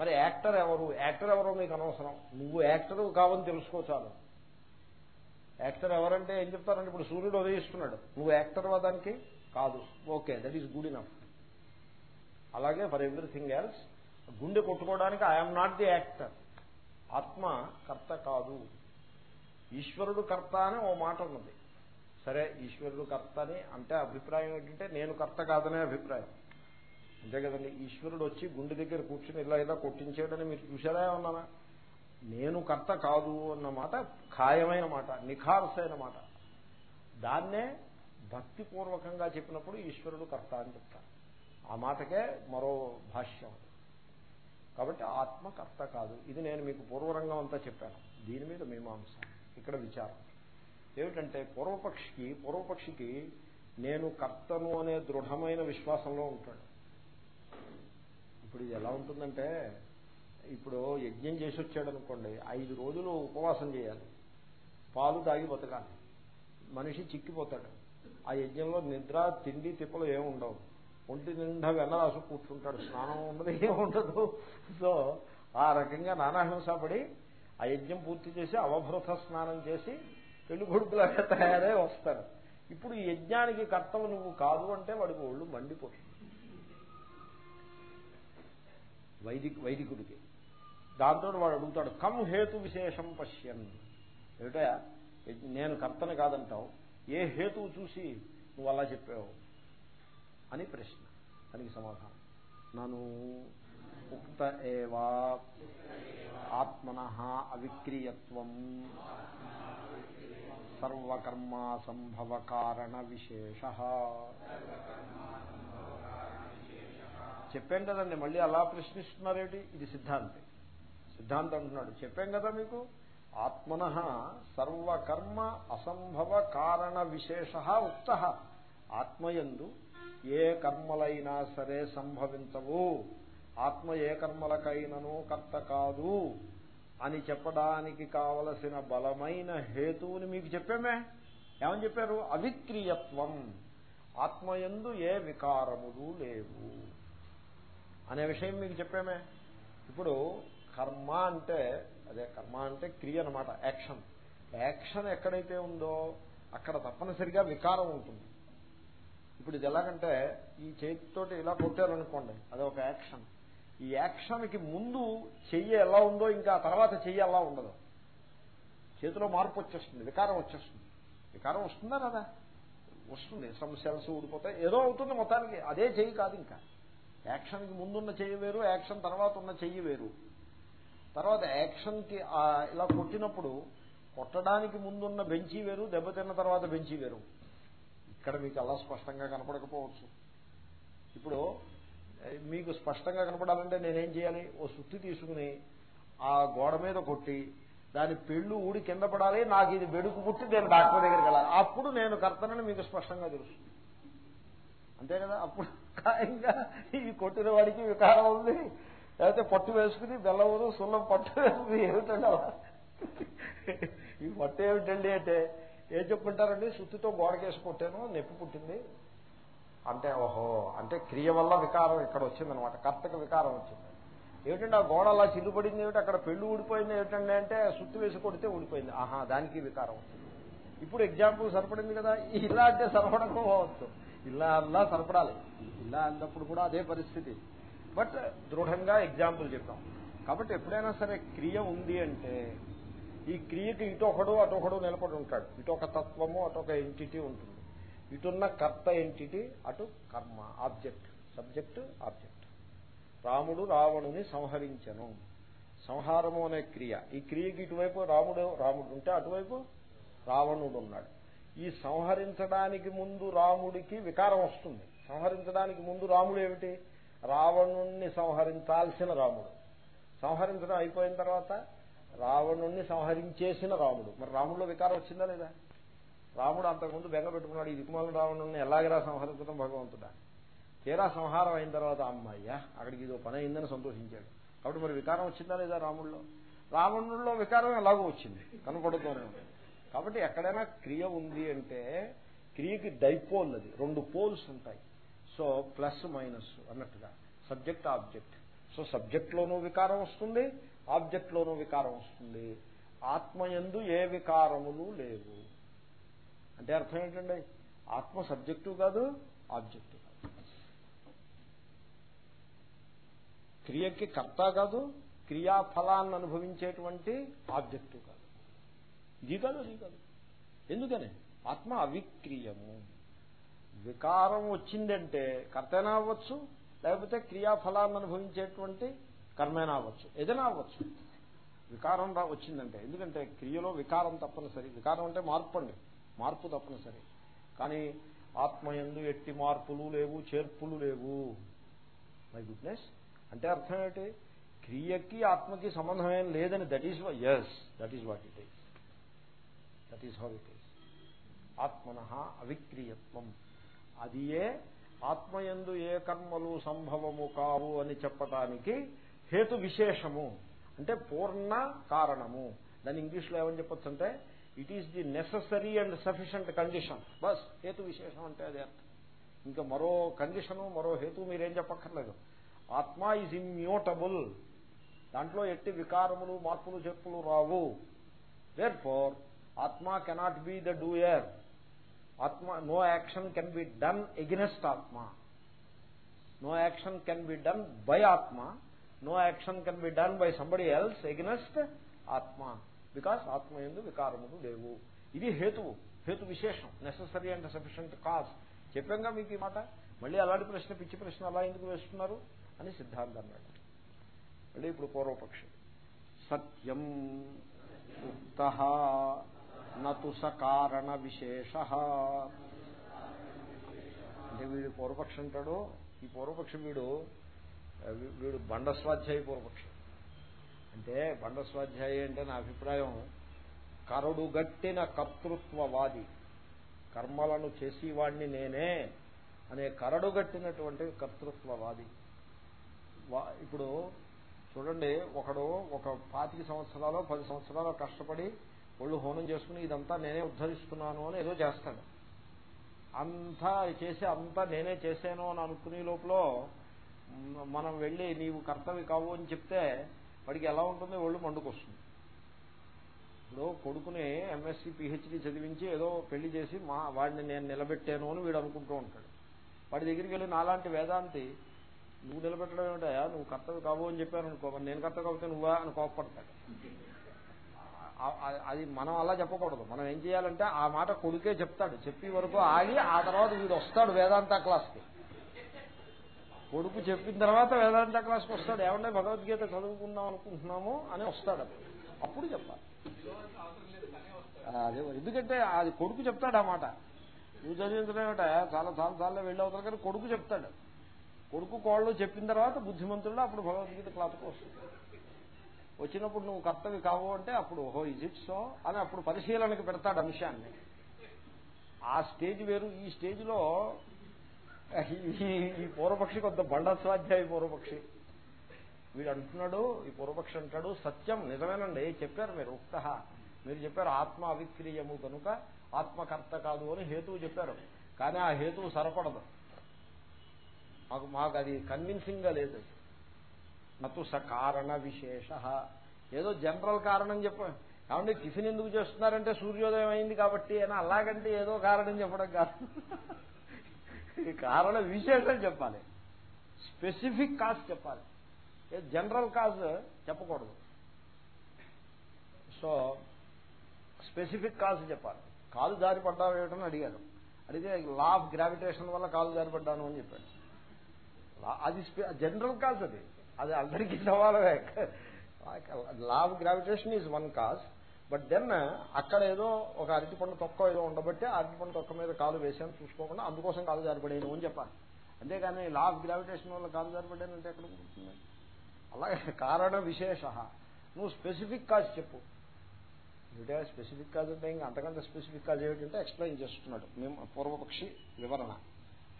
మరి యాక్టర్ ఎవరు? యాక్టర్ ఎవరో మీకు అనవసరం. నువ్వు యాక్టర్ కావని తెలుసుకోచాలు యాక్టర్ ఎవరంటే ఏం చెప్తారంటే ఇప్పుడు సూర్యుడు ఉదయిస్తున్నాడు. నువ్వు యాక్టర్ దానికి? కాదు. Okay that is good enough అలాగే ఫర్ ఎవ్రీథింగ్ ఎల్స్ గుండె కొట్టుకోవడానికి ఐఎమ్ నాట్ ది యాక్టర్ ఆత్మ కర్త కాదు. ఈశ్వరుడు కర్త అని ఓ మాట ఉన్నది. సరే ఈశ్వరుడు కర్త అని అంటే అభిప్రాయం ఏంటంటే నేను కర్త కాదనే అభిప్రాయం. అంతే కదండి ఈశ్వరుడు వచ్చి గుండె దగ్గర కూర్చుని ఇలా ఇలా కొట్టించేయడని మీరు చూసారా ఉన్నానా నేను కర్త కాదు అన్న మాట ఖాయమైన మాట నిఖారసైన మాట. దాన్నే భక్తిపూర్వకంగా చెప్పినప్పుడు ఈశ్వరుడు కర్త అని చెప్తారు. ఆ మాటకే మరో భాష్యం కాబట్టి ఆత్మ కర్త కాదు. ఇది నేను మీకు పూర్వరంగం అంతా చెప్పాను. దీని మీద మీమాంస. ఇక్కడ విచారం. ఏమిటంటే పూర్వపక్షికి పూర్వపక్షికి నేను కర్తను అనే దృఢమైన విశ్వాసంలో ఉంటాడు. ఇప్పుడు ఇది ఎలా ఉంటుందంటే ఇప్పుడు యజ్ఞం చేసి వచ్చాడు అనుకోండి ఐదు రోజులు ఉపవాసం చేయాలి. పాలు తాగి బతకాలి. మనిషి చిక్కిపోతాడు. ఆ యజ్ఞంలో నిద్ర తిండి తిప్పలు ఏముండవు ఒంటి నిండా వెన్న కూర్చుంటాడు. స్నానం ఉండదు ఏముండదు సో ఆ రకంగా నానాహింసపడి ఆ యజ్ఞం పూర్తి చేసి అవభృత స్నానం చేసి పెళ్ళి కొడుకులాగా తయారై వస్తారు. ఇప్పుడు ఈ యజ్ఞానికి కర్తవు నువ్వు కాదు అంటే వాడికి ఒళ్ళు మండిపోతుంది. వైదిక వైదికుడికి. దాంతో వాడు అడుగుతాడు కమ్ హేతు విశేషం పశ్యన్. ఏమిటా నేను కర్తను కాదంటావు. ఏ హేతువు చూసి నువ్వు అలా చెప్పావు? అని ప్రశ్న. దానికి సమాధానం. నన్ను ఉక్త ఏవా ఆత్మన అవిక్రీయత్వం సర్వకర్మా కారణ విశేష చెప్పాం కదండి మళ్ళీ అలా ప్రశ్నిస్తున్నారేటి ఇది సిద్ధాంతి. సిద్ధాంతం అంటున్నాడు చెప్పాం కదా మీకు? ఆత్మన సర్వకర్మ అసంభవ కారణ విశేష ఉక్త. ఆత్మయందు ఏ కర్మలైనా సరే సంభవించవు. ఆత్మ ఏ కర్మలకైనను కర్త కాదు అని చెప్పడానికి కావలసిన బలమైన హేతువుని మీకు చెప్పామే? ఏమని చెప్పారు? అవిక్రియత్వం. ఆత్మయందు ఏ వికారములు లేవు. అనే విషయం మీకు చెప్పామే? ఇప్పుడు కర్మ అంటే అదే కర్మ అంటే క్రియ అనమాట యాక్షన్. యాక్షన్ ఎక్కడైతే ఉందో అక్కడ తప్పనిసరిగా వికారం ఉంటుంది. ఇప్పుడు ఇది ఎలాగంటే ఈ చేతితోటి ఇలా కొట్టారనుకోండి అది ఒక యాక్షన్. ఈ యాక్షన్కి ముందు చెయ్యి ఎలా ఉందో ఇంకా తర్వాత చెయ్యి ఎలా ఉండదు. చేతిలో మార్పు వచ్చేస్తుంది వికారం వచ్చేస్తుంది. వికారం వస్తుందా కదా వస్తుంది. సమ్ సెల్స్ ఊడిపోతాయి. ఏదో అవుతుంది మొత్తానికి. అదే చెయ్యి కాదు ఇంకా. యాక్షన్కి ముందున్న చెయ్యి వేరు యాక్షన్ తర్వాత ఉన్న చెయ్యి వేరు. తర్వాత యాక్షన్కి ఇలా కొట్టినప్పుడు కొట్టడానికి ముందున్న బెంచి వేరు దెబ్బతిన్న తర్వాత బెంచి వేరు. ఇక్కడ మీకు అలా స్పష్టంగా కనపడకపోవచ్చు. ఇప్పుడు మీకు స్పష్టంగా కనపడాలంటే నేనేం చేయాలి? ఓ సుత్తి తీసుకుని ఆ గోడ మీద కొట్టి దాని పెళ్ళు ఊడి కింద పడాలి నాకు ఇది వెడుకు పుట్టి నేను డాక్టర్ దగ్గరికి వెళ్ళాలి. అప్పుడు నేను కర్తనని మీకు స్పష్టంగా తెలుస్తుంది. అంతే కదా? అప్పుడు ఖాయంగా ఈ కొట్టిన వాడికి వికారం ఉంది. లేకపోతే పట్టు వేసుకుని బెల్లవరు సున్నం పట్టు వేసుకుని ఏమిటండి అలా? ఈ పట్టు ఏమిటండి అంటే ఏం చెప్పుకుంటారండి సుత్తితో గోడకేసి కొట్టాను నొప్పి పుట్టింది. అంటే ఓహో అంటే క్రియ వల్ల వికారం ఇక్కడ వచ్చిందనమాట కర్తక వికారం వచ్చింది. ఏమిటంటే ఆ గోడ అలా చిల్లుపడింది ఏమిటి? అక్కడ పెళ్ళి ఊడిపోయింది ఏమిటండి అంటే సుత్తు వేసి కొడితే ఊడిపోయింది. ఆహా దానికి వికారం వచ్చింది. ఇప్పుడు ఎగ్జాంపుల్ సరిపడింది కదా ఇలా అంటే సరిపడకపోవచ్చు ఇలా అలా సరిపడాలి. ఇలా అన్నప్పుడు కూడా అదే పరిస్థితి. బట్ దృఢంగా ఎగ్జాంపుల్ చెప్పాం కాబట్టి ఎప్పుడైనా సరే క్రియ ఉంది అంటే ఈ క్రియకి ఇటొకడు అటొకడు నిలబడి ఉంటాడు. ఇటొక తత్వము అటొక ఎంటిటీ ఉంటుంది. ఇటున్న కర్త ఎంటిటీ అటు కర్మ ఆబ్జెక్ట్ సబ్జెక్ట్ ఆబ్జెక్ట్. రాముడు రావణుని సంహరించను. సంహారము అనే క్రియ. ఈ క్రియకి ఇటువైపు రాముడు రాముడు ఉంటే అటువైపు రావణుడు ఉన్నాడు ఈ సంహరించడానికి ముందు రాముడికి వికారం వస్తుంది. సంహరించడానికి ముందు రాముడు ఏమిటి? రావణుణ్ణి సంహరించాల్సిన రాముడు. సంహరించడం అయిపోయిన తర్వాత రావణుణ్ణి సంహరించేసిన రాముడు. మరి రాముడిలో వికారం వచ్చిందా లేదా? రాముడు అంతకుముందు బెంగ పెట్టుకున్నాడు ఈ దిక్కుమాల రావణుని ఎలాగరా సంహరించడం భగవంతుడా? తీరా సంహారం అయిన తర్వాత అమ్మయ్యా అక్కడికి ఇదో పని అయిందని సంతోషించాడు. కాబట్టి మరి వికారం వచ్చిందా లేదా రాముడిలో? రావణుల్లో వికారం ఎలాగో వచ్చింది కనపడుతూనే ఉంది. కాబట్టి ఎక్కడైనా క్రియ ఉంది అంటే క్రియకి డైపోల్ అది రెండు పోల్స్ ఉంటాయి. సో ప్లస్ మైనస్ అన్నట్టుగా. Subject object. సో సబ్జెక్ట్లోనూ వికారం వస్తుంది ఆబ్జెక్ట్లోనూ వికారం వస్తుంది. ఆత్మయందు ఏ వికారములు లేవు. అంటే అర్థం ఏంటండి? ఆత్మ సబ్జెక్టు కాదు ఆబ్జెక్టు కాదు. క్రియకి కర్త కాదు క్రియాఫలాన్ని అనుభవించేటువంటి ఆబ్జెక్టు కాదు. ఇది కాదు అది కాదు. ఎందుకని? ఆత్మ అవిక్రియము. వికారం వచ్చిందంటే కర్తైనా అవ్వచ్చు లేకపోతే క్రియాఫలాన్ని అనుభవించేటువంటి కర్మైనా అవ్వచ్చు. ఏదైనా అవ్వచ్చు. వికారం రా వచ్చిందంటే. ఎందుకంటే క్రియలో వికారం తప్పనిసరి. వికారం అంటే మార్పు అండి. మార్పు తప్పనిసరి. కానీ ఆత్మయందు ఎట్టి మార్పులు లేవు చేర్పులు లేవు. మై గుడ్నెస్ అంటే అర్థం ఏంటి క్రియకి ఆత్మకి సంబంధం ఏం లేదని that is yes that is what it is that is how it is ఆత్మన అవిక్రియత్వం. అది ఏ ఆత్మయందు ఏ కర్మలు సంభవము కావు అని చెప్పటానికి హేతు విశేషము. అంటే పూర్ణ కారణము. దాన్ని ఇంగ్లీష్లో ఏమని చెప్పొచ్చు అంటే it is the necessary and sufficient condition bus హేతు విశేషం అంటే అదే అర్థం. ఇంకా మరో కండిషను మరో హేతు మీరేం చెప్పక్కర్లేదు. ఆత్మ ఈజ్ ఇమ్యూటబుల్ దాంట్లో ఎట్టి వికారములు మార్పులు చెప్పులు రావు. దేర్ ఫోర్ ఆత్మ కెనాట్ బి ద డూయర్ ఆత్మ no action can be done against ఆత్మ. No action can be done by ఆత్మ. No action can be done by somebody else against ఆత్మ. బికాస్ ఆత్మ ఎందు వికారములు లేవు. ఇది హేతువు హేతు విశేషం నెససరీ అండ్ సఫిషియంట్ కాజ్ చెప్పాంగా మీకు ఈ మాట? మళ్ళీ అలాంటి ప్రశ్న పిచ్చి ప్రశ్న అలా ఎందుకు వేస్తున్నారు? అని సిద్ధాంతం అన్నాడు. మళ్ళీ ఇప్పుడు పూర్వపక్షం. సత్యం ఉక్త నతు సకారణ విశేష. అంటే వీడు పూర్వపక్షం అంటాడు. ఈ పూర్వపక్షం వీడు వీడు బండస్వాధ్యాయ పూర్వపక్షం. అంటే బండస్వాధ్యాయి అంటే నా అభిప్రాయం కరడుగట్టిన కర్తృత్వవాది కర్మలను చేసేవాణ్ణి నేనే అనే కరడుగట్టినటువంటి కర్తృత్వవాది. ఇప్పుడు చూడండి ఒకడు ఒక పాతిక సంవత్సరాలు పది సంవత్సరాలు కష్టపడి ఒళ్ళు హోనం చేసుకుని ఇదంతా నేనే ఉద్ధరిస్తున్నాను అని ఏదో చేస్తాడు. అంతా చేసి అంతా నేనే చేశాను అని అనుకునే లోపల మనం వెళ్ళి నీవు కర్తవి కావు అని చెప్తే వాడికి ఎలా ఉంటుంది ఒళ్ళు మండుకొస్తుంది. ఇప్పుడు కొడుకుని ఎంఎస్సీ పిహెచ్డి చదివించి ఏదో పెళ్ళి చేసి మా వాడిని నేను నిలబెట్టాను అని వీడు అనుకుంటూ ఉంటాడు. వాడి దగ్గరికి వెళ్ళి నాలాంటి వేదాంతి నువ్వు నిలబెట్టడం ఏమిటయా నువ్వు కర్తవి కావు అని చెప్పాను అనుకో నేను కర్తవి కాకపోతే నువ్వా? అని కోపడతాడు అది మనం అలా చెప్పకూడదు. మనం ఏం చేయాలంటే ఆ మాట కొడుకే చెప్తాడు. చెప్పే వరకు ఆగి ఆ తర్వాత వీడు వస్తాడు వేదాంత క్లాస్కి. కొడుకు చెప్పిన తర్వాత వేదాంత క్లాస్కి వస్తాడు. ఏమన్నా భగవద్గీత చదువుకుందాం అనుకుంటున్నాము అని వస్తాడు అప్పుడు. చెప్పాలి. అదే ఎందుకంటే అది కొడుకు చెప్తాడు ఆ మాట. నువ్వు చదివించడమేట చాలా చాలా సార్లు వెళ్ళి అవుతారు కానీ కొడుకు చెప్తాడు. కొడుకు కోళ్ళు చెప్పిన తర్వాత బుద్ధిమంతుడు అప్పుడు భగవద్గీత క్లాస్కి వస్తుంది వచ్చినప్పుడు నువ్వు కర్తవి కావు అంటే అప్పుడు ఓహో ఇజ్ ఇట్ సో అని అప్పుడు పరిశీలనకు పెడతాడు అంశాన్ని ఆ స్టేజ్ వేరు. ఈ స్టేజ్లో ఈ పూర్వపక్షి కొంత బండస్వాధ్యాయ పూర్వపక్షి. వీడు అంటున్నాడు ఈ పూర్వపక్షి అంటాడు సత్యం నిజమేనండి చెప్పారు మీరు ఉక్త. మీరు చెప్పారు ఆత్మ అవిక్రీయము కనుక ఆత్మకర్త కాదు అని హేతువు చెప్పారు. కానీ ఆ హేతువు సరపడదు. మాకు మాకు అది కన్విన్సింగ్గా లేదు. నతు సకారణ విశేష. ఏదో జనరల్ కారణం చెప్ప కాబట్టి టిఫిన్ ఎందుకు చేస్తున్నారంటే సూర్యోదయం అయింది కాబట్టి అని అలాగంటే ఏదో కారణం చెప్పడం కాదు. కారణ విశేషం చెప్పాలి. స్పెసిఫిక్ కాజ్ చెప్పాలి. జనరల్ కాజ్ చెప్పకూడదు. సో స్పెసిఫిక్ కాజ్ చెప్పాలి. కాలు జారి పడ్డావు ఏమిటని అడిగాను. అడిగితే లా ఆఫ్ గ్రావిటేషన్ వల్ల కాలు జారి పడ్డాను అని చెప్పాడు. అది జనరల్ కాజ్ అది. అది అందరికీ సవాలే. Law of gravitation is one cause but then అక్కడ ఏదో ఒక అరటిపండు తొక్క ఏదో ఉండబట్టి అరటిపండు తొక్క మీద కాలు వేసాను చూసుకోకుండా అందుకోసం కాలు జారిపడేను అని చెప్పాలి. అంతేగాని లా ఆఫ్ గ్రావిటేషన్ వల్ల కాలు జారిపడాను అంటే ఎక్కడ కుదురుతుంది? అలాగే కారణ విశేష. నువ్వు స్పెసిఫిక్ కాజ్ చెప్పు. ఏమిటా స్పెసిఫిక్ కాజ్ అంటే ఇంకా అంతకంటే స్పెసిఫిక్ కాజ్ ఏమిటంటే ఎక్స్ప్లెయిన్ చేస్తున్నాడు. మేము పూర్వపక్షి వివరణ.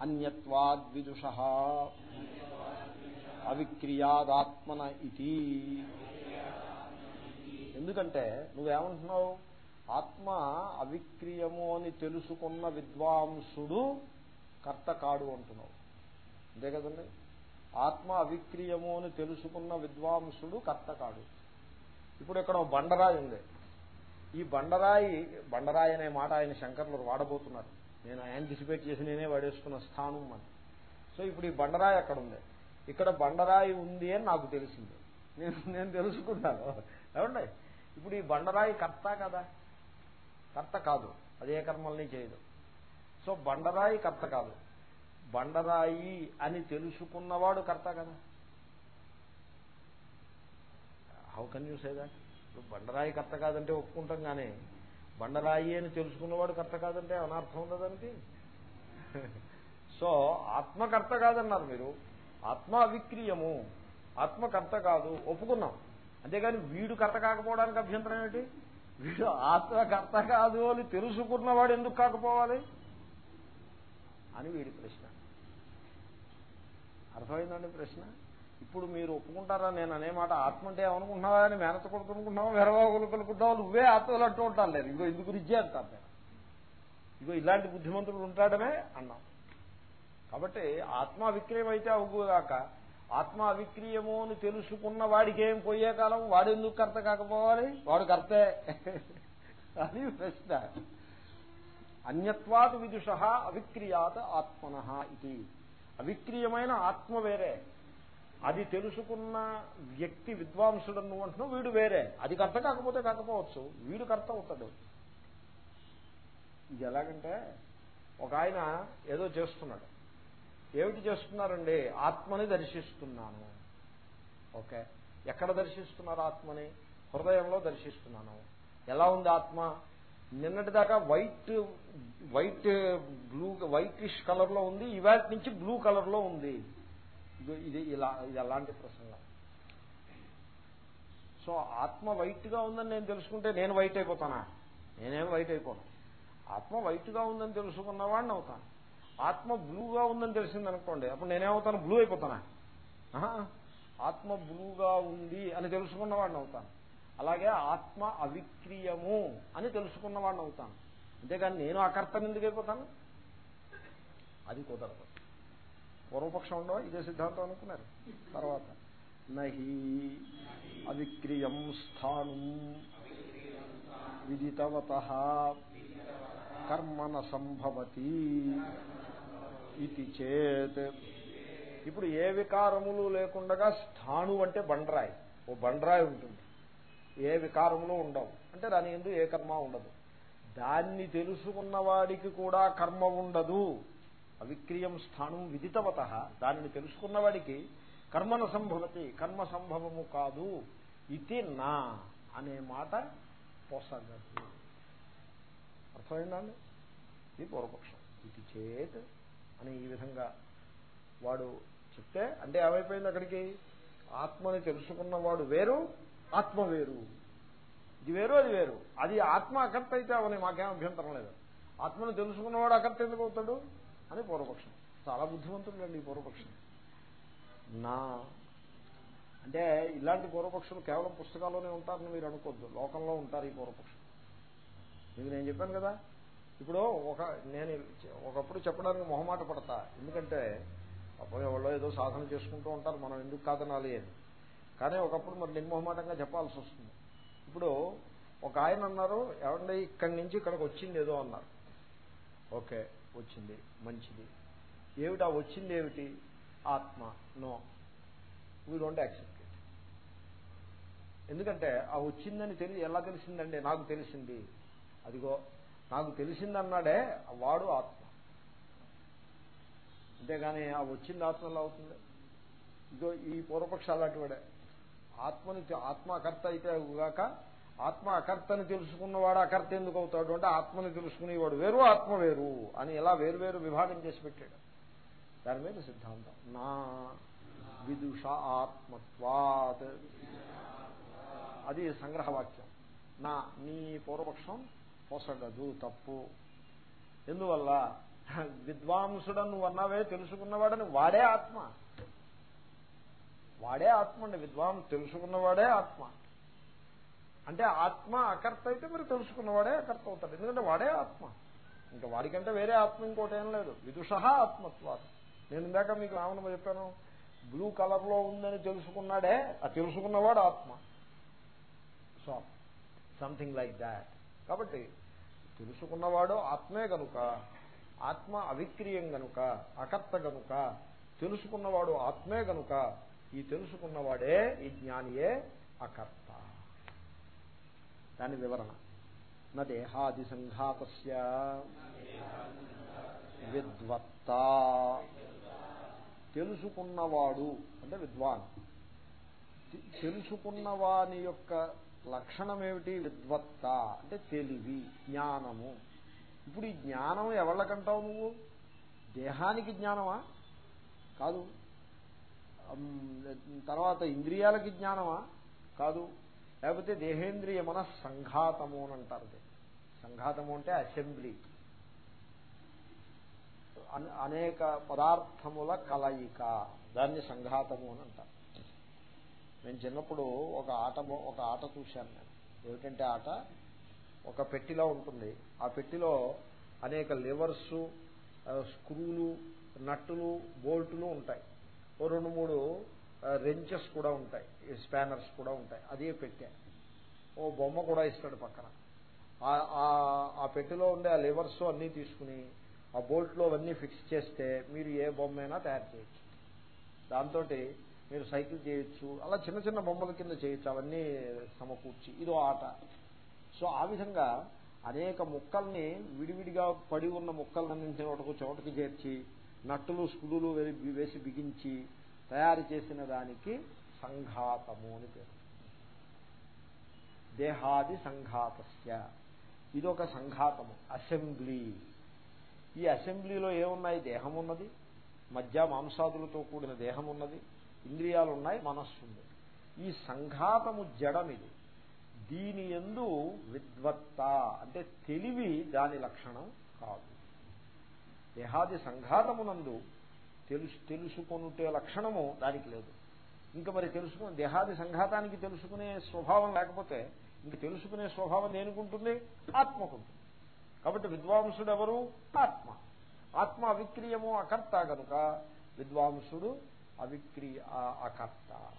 అన్యత్వాద్విదుష అవిక్రియాదాత్మన ఇది ఎందుకంటే నువ్వేమంటున్నావు? ఆత్మ అవిక్రియము అని తెలుసుకున్న విద్వాంసుడు కర్త కాడు అంటున్నావు. అంతే కదండి? ఆత్మ అవిక్రియము అని తెలుసుకున్న విద్వాంసుడు కర్త కాడు ఇప్పుడు ఇక్కడ బండరాయి ఉంది. ఈ బండరాయి బండరాయి అనే మాట ఆయన శంకర్లు వాడబోతున్నారు. నేను యాంటిసిపేట్ చేసి నేనే వాడేసుకున్న స్థానం అని. సో ఇప్పుడు ఈ బండరాయి అక్కడ ఉంది. ఇక్కడ బండరాయి ఉంది అని నాకు తెలిసింది. నేను నేను తెలుసుకున్నాను. ఏమండి? ఇప్పుడు ఈ బండరాయి కర్త కదా. కర్త కాదు. అదే కర్మల్ని చేయదు. సో బండరాయి కర్త కాదు. బండరాయి అని తెలుసుకున్నవాడు కర్త కదా. How can you say that ఇప్పుడు బండరాయి కర్త కాదంటే ఒప్పుకుంటాం కానీ బండరాయి అని తెలుసుకున్నవాడు కర్త కాదంటే అనర్థం ఉండదానికి సో ఆత్మకర్త కాదన్నారు మీరు. ఆత్మ అవిక్రీయము ఆత్మకర్త కాదు. ఒప్పుకున్నాం. అంతేగాని వీడు కర్త కాకపోవడానికి అభ్యంతరం ఏమిటి? వీడు ఆత్మకర్త కాదు అని తెలుసుకున్నవాడు ఎందుకు కాకపోవాలి? అని వీడి ప్రశ్న. అర్థమైందండి ప్రశ్న? ఇప్పుడు మీరు ఒప్పుకుంటారా? నేను అనే మాట ఆత్మ అంటే ఏమనుకుంటున్నావా? అని మేనత కొడుకునుకుంటున్నావా వెరవాగులు కొనుక్కుంటావా నువ్వే ఆత్మలు అంటూ ఉంటాను లేదు ఇగో ఇందుకు రిజ్జే అంటాను నేను. ఇగో ఇలాంటి బుద్ధిమంతుడు ఉంటాడమే అన్నాం. కాబట్టి ఆత్మ విక్రయం అయితే అవుగాక ఆత్మ అవిక్రీయము అని తెలుసుకున్న వాడికి ఏం పోయే కాలం వాడు ఎందుకు కర్త కాకపోవాలి? వాడు కర్తే. అది ప్రశ్న. అన్యత్వాత్ విదుష అవిక్రియాత్ ఆత్మన ఇది. అవిక్రీయమైన ఆత్మ వేరే. అది తెలుసుకున్న వ్యక్తి విద్వాంసుడు నువ్వు అంటున్నావు వీడు వేరే. అది కర్త కాకపోతే కాకపోవచ్చు. వీడు కర్త అవుతాడు. ఇది ఎలాగంటే ఒక ఆయన ఏదో చేస్తున్నాడు. ఏమిటి చేస్తున్నారండి? ఆత్మని దర్శిస్తున్నాను. ఓకే. ఎక్కడ దర్శిస్తున్నారు ఆత్మని? హృదయంలో దర్శిస్తున్నాను. ఎలా ఉంది ఆత్మ? నిన్నటిదాకా వైట్ వైట్ బ్లూ వైటిష్ కలర్లో ఉంది. ఇవాళ నుంచి బ్లూ కలర్లో ఉంది. ఇది ఇలా ఇది అలాంటి ప్రసంగం. సో ఆత్మ వైట్గా ఉందని నేను తెలుసుకుంటే నేను వైట్ అయిపోతానా? నేనేం వైట్ అయిపోను. ఆత్మ వైట్గా ఉందని తెలుసుకున్నవాడిని అవుతాను. ఆత్మ బ్లూగా ఉందని తెలిసిందనుకోండి అప్పుడు నేనేమవుతాను? బ్లూ అయిపోతానా? ఆత్మ బ్లూగా ఉంది అని తెలుసుకున్నవాడిని అవుతాను. అలాగే ఆత్మ అవిక్రీయము అని తెలుసుకున్నవాడిని అవుతాను. అంతేగాని నేను అకర్తను ఎందుకు అయిపోతాను? అది కుదరదు. పూర్వపక్షం ఉండవా? ఇదే సిద్ధాంతం అనుకున్నారు. తర్వాత నహి అవిక్రియం స్థానం విదితవత కర్మన సంభవతి. ఇది చేత్. ఇప్పుడు ఏ వికారములు లేకుండా స్థాను అంటే బండరాయి. ఓ బండరాయి ఉంటుంది. ఏ వికారములు ఉండవు. అంటే దాని ఎందు ఏ కర్మ ఉండదు. దాన్ని తెలుసుకున్న వాడికి కూడా కర్మ ఉండదు. అవిక్రియం స్థానం విదితవత. దానిని తెలుసుకున్నవాడికి కర్మన సంభవతి. కర్మ సంభవము కాదు. ఇది నా అనే మాట పొసగదు. అర్థమైందండి ఇది పూర్వపక్షం. ఇది చేత్. అని ఈ విధంగా వాడు చెప్తే అంటే ఏమైపోయింది అక్కడికి? ఆత్మని తెలుసుకున్నవాడు వేరు ఆత్మ వేరు. ఇది వేరు అది వేరు. అది ఆత్మ అకర్త అయితే అవని మాకేం అభ్యంతరం లేదు. ఆత్మను తెలుసుకున్నవాడు అకర్త ఎందుకు అవుతాడు? అని పూర్వపక్షం. చాలా బుద్ధిమంతుడు అండి ఈ పూర్వపక్షం. నా అంటే ఇలాంటి పూర్వపక్షులు కేవలం పుస్తకాల్లోనే ఉంటారని మీరు అనుకోద్దు లోకంలో ఉంటారు ఈ పూర్వపక్షం మీకు నేను చెప్పాను కదా ఇప్పుడు ఒక నేను ఒకప్పుడు చెప్పడానికి మొహమాట పడతా. ఎందుకంటే అప్పుడు ఎవరో ఏదో సాధన చేసుకుంటూ ఉంటారు మనం ఎందుకు కాదనాలి అని. కానీ ఒకప్పుడు మరి నిర్మోహమాటంగా చెప్పాల్సి వస్తుంది. ఇప్పుడు ఒక ఆయన అన్నారు ఏమంటే ఇక్కడి నుంచి ఇక్కడికి వచ్చింది ఏదో అన్నారు. ఓకే వచ్చింది మంచిది. ఏమిటి ఆ వచ్చింది ఏమిటి? ఆత్మ no. We don't accept it ఎందుకంటే ఆ వచ్చిందని తెలి ఎలా తెలిసిందండి? నాకు తెలిసింది. అదిగో నాకు తెలిసిందన్నాడే వాడు ఆత్మ. అంతేగాని ఆ వచ్చింది ఆత్మ ఎలా అవుతుంది? ఇదో ఈ పూర్వపక్ష అలాంటి వాడే. ఆత్మని ఆత్మకర్త అయితే గాక ఆత్మ అకర్తని తెలుసుకున్నవాడు అకర్త ఎందుకు అవుతాడు అంటే ఆత్మని తెలుసుకునేవాడు వేరు ఆత్మ వేరు అని ఎలా వేరు వేరు విభాగం చేసి పెట్టాడు. దాని మీద సిద్ధాంతం. నా విదుష ఆత్మత్వాత్. అది సంగ్రహవాక్యం. నా నీ పూర్వపక్షం పోసగదు తప్పు. ఎందువల్ల? విద్వాంసుడని నువ్వు అన్నావే తెలుసుకున్నవాడని వాడే ఆత్మ. వాడే ఆత్మ అండి. విద్వాం తెలుసుకున్నవాడే ఆత్మ. అంటే ఆత్మ అకర్త అయితే మరి తెలుసుకున్నవాడే అకర్త అవుతాడు. ఎందుకంటే వాడే ఆత్మ. ఇంకా వాడికంటే వేరే ఆత్మ ఇంకోటి ఏం లేదు. విదుష ఆత్మత్వాలు నేను ఇందాక మీకు రావణం చెప్పాను? బ్లూ కలర్లో ఉందని తెలుసుకున్నాడే ఆ తెలుసుకున్నవాడు ఆత్మ. సో సంథింగ్ లైక్ దాట్ కాబట్టి తెలుసుకున్నవాడు ఆత్మే గనుక ఆత్మ అవిక్రియం గనుక అకర్త గనుక తెలుసుకున్నవాడు ఆత్మే గనుక ఈ తెలుసుకున్నవాడే ఈ జ్ఞానియే అకర్త. దాని వివరణ. నా దేహాది సంఘాతస్య. విద్వత్త. తెలుసుకున్నవాడు అంటే విద్వాన్. తెలుసుకున్నవాని యొక్క లక్షణం ఏమిటి విద్వత్త. అంటే తెలివి జ్ఞానము. ఇప్పుడు ఈ జ్ఞానం ఎవళ్ళకంటావు నువ్వు? దేహానికి జ్ఞానమా? కాదు. తర్వాత ఇంద్రియాలకి జ్ఞానమా? కాదు. లేకపోతే దేహేంద్రియ మన సంఘాతము అని అంటారు సంఘాతము అంటే అసెంబ్లీ. అనేక పదార్థముల కలయిక. దాన్ని సంఘాతము అని అంటారు. నేను చిన్నప్పుడు ఒక ఆట ఒక ఆట చూశాను నేను. ఏమిటంటే ఆట? ఒక పెట్టిలా ఉంటుంది. ఆ పెట్టిలో అనేక లివర్స్ స్క్రూలు నట్టులు బోల్టులు ఉంటాయి. ఓ రెండు మూడు రెంచెస్ కూడా ఉంటాయి. స్పానర్స్ కూడా ఉంటాయి. అదే పెట్టే. ఓ బొమ్మ కూడా ఇస్తాడు పక్కన. ఆ పెట్టెలో ఉండే ఆ లివర్స్ అన్నీ తీసుకుని ఆ బోల్ట్లో అవన్నీ ఫిక్స్ చేస్తే మీరు ఏ బొమ్మైనా తయారు చేయొచ్చు. దాంతో మీరు సైకిల్ చేయొచ్చు అలా చిన్న చిన్న బొమ్మల కింద చేయొచ్చు అవన్నీ సమకూర్చి. ఇదో ఆట. సో ఆ విధంగా అనేక ముక్కల్ని విడివిడిగా పడి ఉన్న ముక్కలన్నింటినీ ఒకటికి చోటకి చేర్చి నట్టులు స్కుడులు వేసి బిగించి తయారు చేసిన దానికి సంఘాతము అని పేరు. దేహాది సంఘాతస్య. ఇదొక సంఘాతము. అసెంబ్లీ. ఈ అసెంబ్లీలో ఏమున్నాయి? దేహం ఉన్నది మధ్య మాంసాదులతో కూడిన దేహం ఉన్నది ఇంద్రియాలు ఉన్నాయి మనస్సు ఉంది ఈ సంఘాతము జడమిది. దీని ఎందు విద్వత్త అంటే తెలివి దాని లక్షణం కాదు. దేహాది సంఘాతమునందు తెలుసు తెలుసుకొనుటే లక్షణము దానికి లేదు. ఇంకా మరి తెలుసుకుని దేహాది సంఘాతానికి తెలుసుకునే స్వభావం లేకపోతే ఇంక తెలుసుకునే స్వభావం దేనికుంటుంది? ఆత్మకుంటుంది. కాబట్టి విద్వాంసుడు ఎవరు ఆత్మ. ఆత్మ అవిక్రియము అకర్త కనుక విద్వాంసుడు అవిక్రియ అకర్త.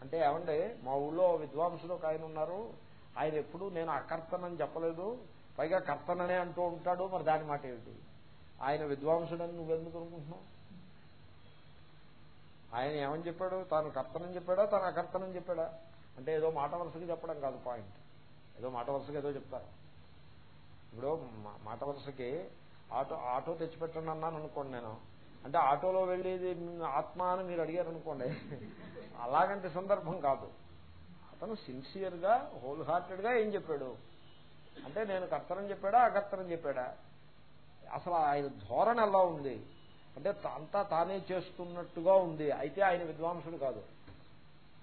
అంటే ఏమండి మా ఊళ్ళో విద్వాంసుడు ఒక ఆయన ఉన్నారు. ఆయన ఎప్పుడు నేను అకర్తనని చెప్పలేదు. పైగా కర్తననే అంటూ ఉంటాడు. మరి దాని మాట ఏమిటి ఆయన విద్వాంసుడని నువ్వెందుకు అనుకుంటున్నావు? ఆయన ఏమని చెప్పాడు? తాను కర్తనని చెప్పాడా? తాను అకర్తనని చెప్పాడా? అంటే ఏదో మాట వరుసకి చెప్పడం కాదు పాయింట్. ఏదో మాట వరుసగా ఏదో చెప్తారు. ఇప్పుడు మాట వరుసకి ఆటో ఆటో తెచ్చిపెట్టండి అన్నాను అనుకోండి నేను. అంటే ఆటోలో వెళ్ళేది ఆత్మ అని మీరు అడిగారు అనుకోండి అలాగంటి సందర్భం కాదు. అతను సిన్సియర్గా హోల్ హార్టెడ్గా ఏం చెప్పాడు? అంటే నేను కర్తనం చెప్పాడా అకర్తనం చెప్పాడా? అసలు ఆయన ధోరణ ఎలా ఉంది? అంటే అంతా తానే చేస్తున్నట్టుగా ఉంది. అయితే ఆయన విద్వాంసుడు కాదు.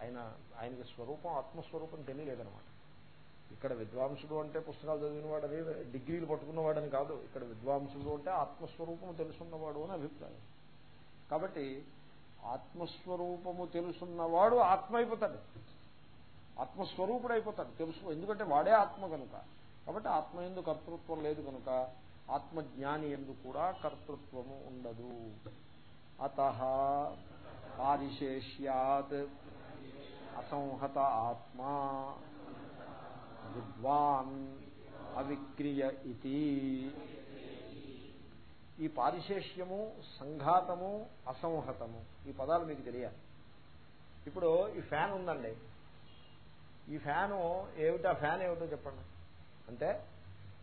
ఆయన ఆయనకి స్వరూపం ఆత్మస్వరూపం తెలియలేదనమాట ఇక్కడ విద్వాంసుడు అంటే పుస్తకాలు చదివినవాడు చదివినవాడని డిగ్రీలు పట్టుకున్నవాడని కాదు. ఇక్కడ విద్వాంసుడు అంటే ఆత్మస్వరూపం తెలుసున్నవాడు అని అభిప్రాయం. కాబట్టి ఆత్మస్వరూపము తెలుసున్నవాడు ఆత్మ అయిపోతాడు ఆత్మస్వరూపుడు అయిపోతాడు తెలుసు. ఎందుకంటే వాడే ఆత్మ కనుక. కాబట్టి ఆత్మ ఎందు కర్తృత్వం లేదు కనుక ఆత్మజ్ఞాని ఎందు కూడా కర్తృత్వము ఉండదు. అత పారిశేష్యాత్ అసంహత ఆత్మా. విద్వాన్ అవిక్రియ ఇది ఈ పారిశేష్యము సంఘాతము అసంహతము ఈ పదాలు మీకు తెలియాలి. ఇప్పుడు ఈ ఫ్యాన్ ఉందండి. ఈ ఫ్యాను ఏమిటా? ఫ్యాన్ ఏమిటో చెప్పండి. అంటే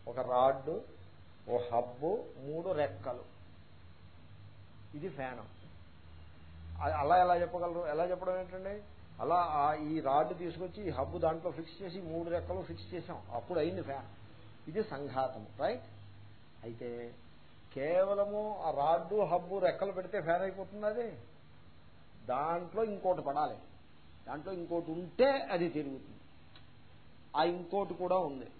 ఒక రాడ్డు ఓ హబ్బు మూడు రెక్కలు. ఇది ఫ్యాను. అలా ఎలా చెప్పగలరు? ఎలా చెప్పడం ఏంటండి? అలా ఈ రాడ్ తీసుకొచ్చి ఈ హబ్బు దాంట్లో ఫిక్స్ చేసి మూడు రెక్కలు ఫిక్స్ చేసాం అప్పుడు అయింది ఫ్యాన్ ఇది సంఘాతం రైట్ అయితే కేవలము ఆ రాడ్డు హబ్బు రెక్కలు పెడితే ఫ్యాన్ అయిపోతుంది అది. దాంట్లో ఇంకోటి పడాలి. దాంట్లో ఇంకోటి ఉంటే అది తిరుగుతుంది. ఆ ఇంకోటి కూడా ఉంది.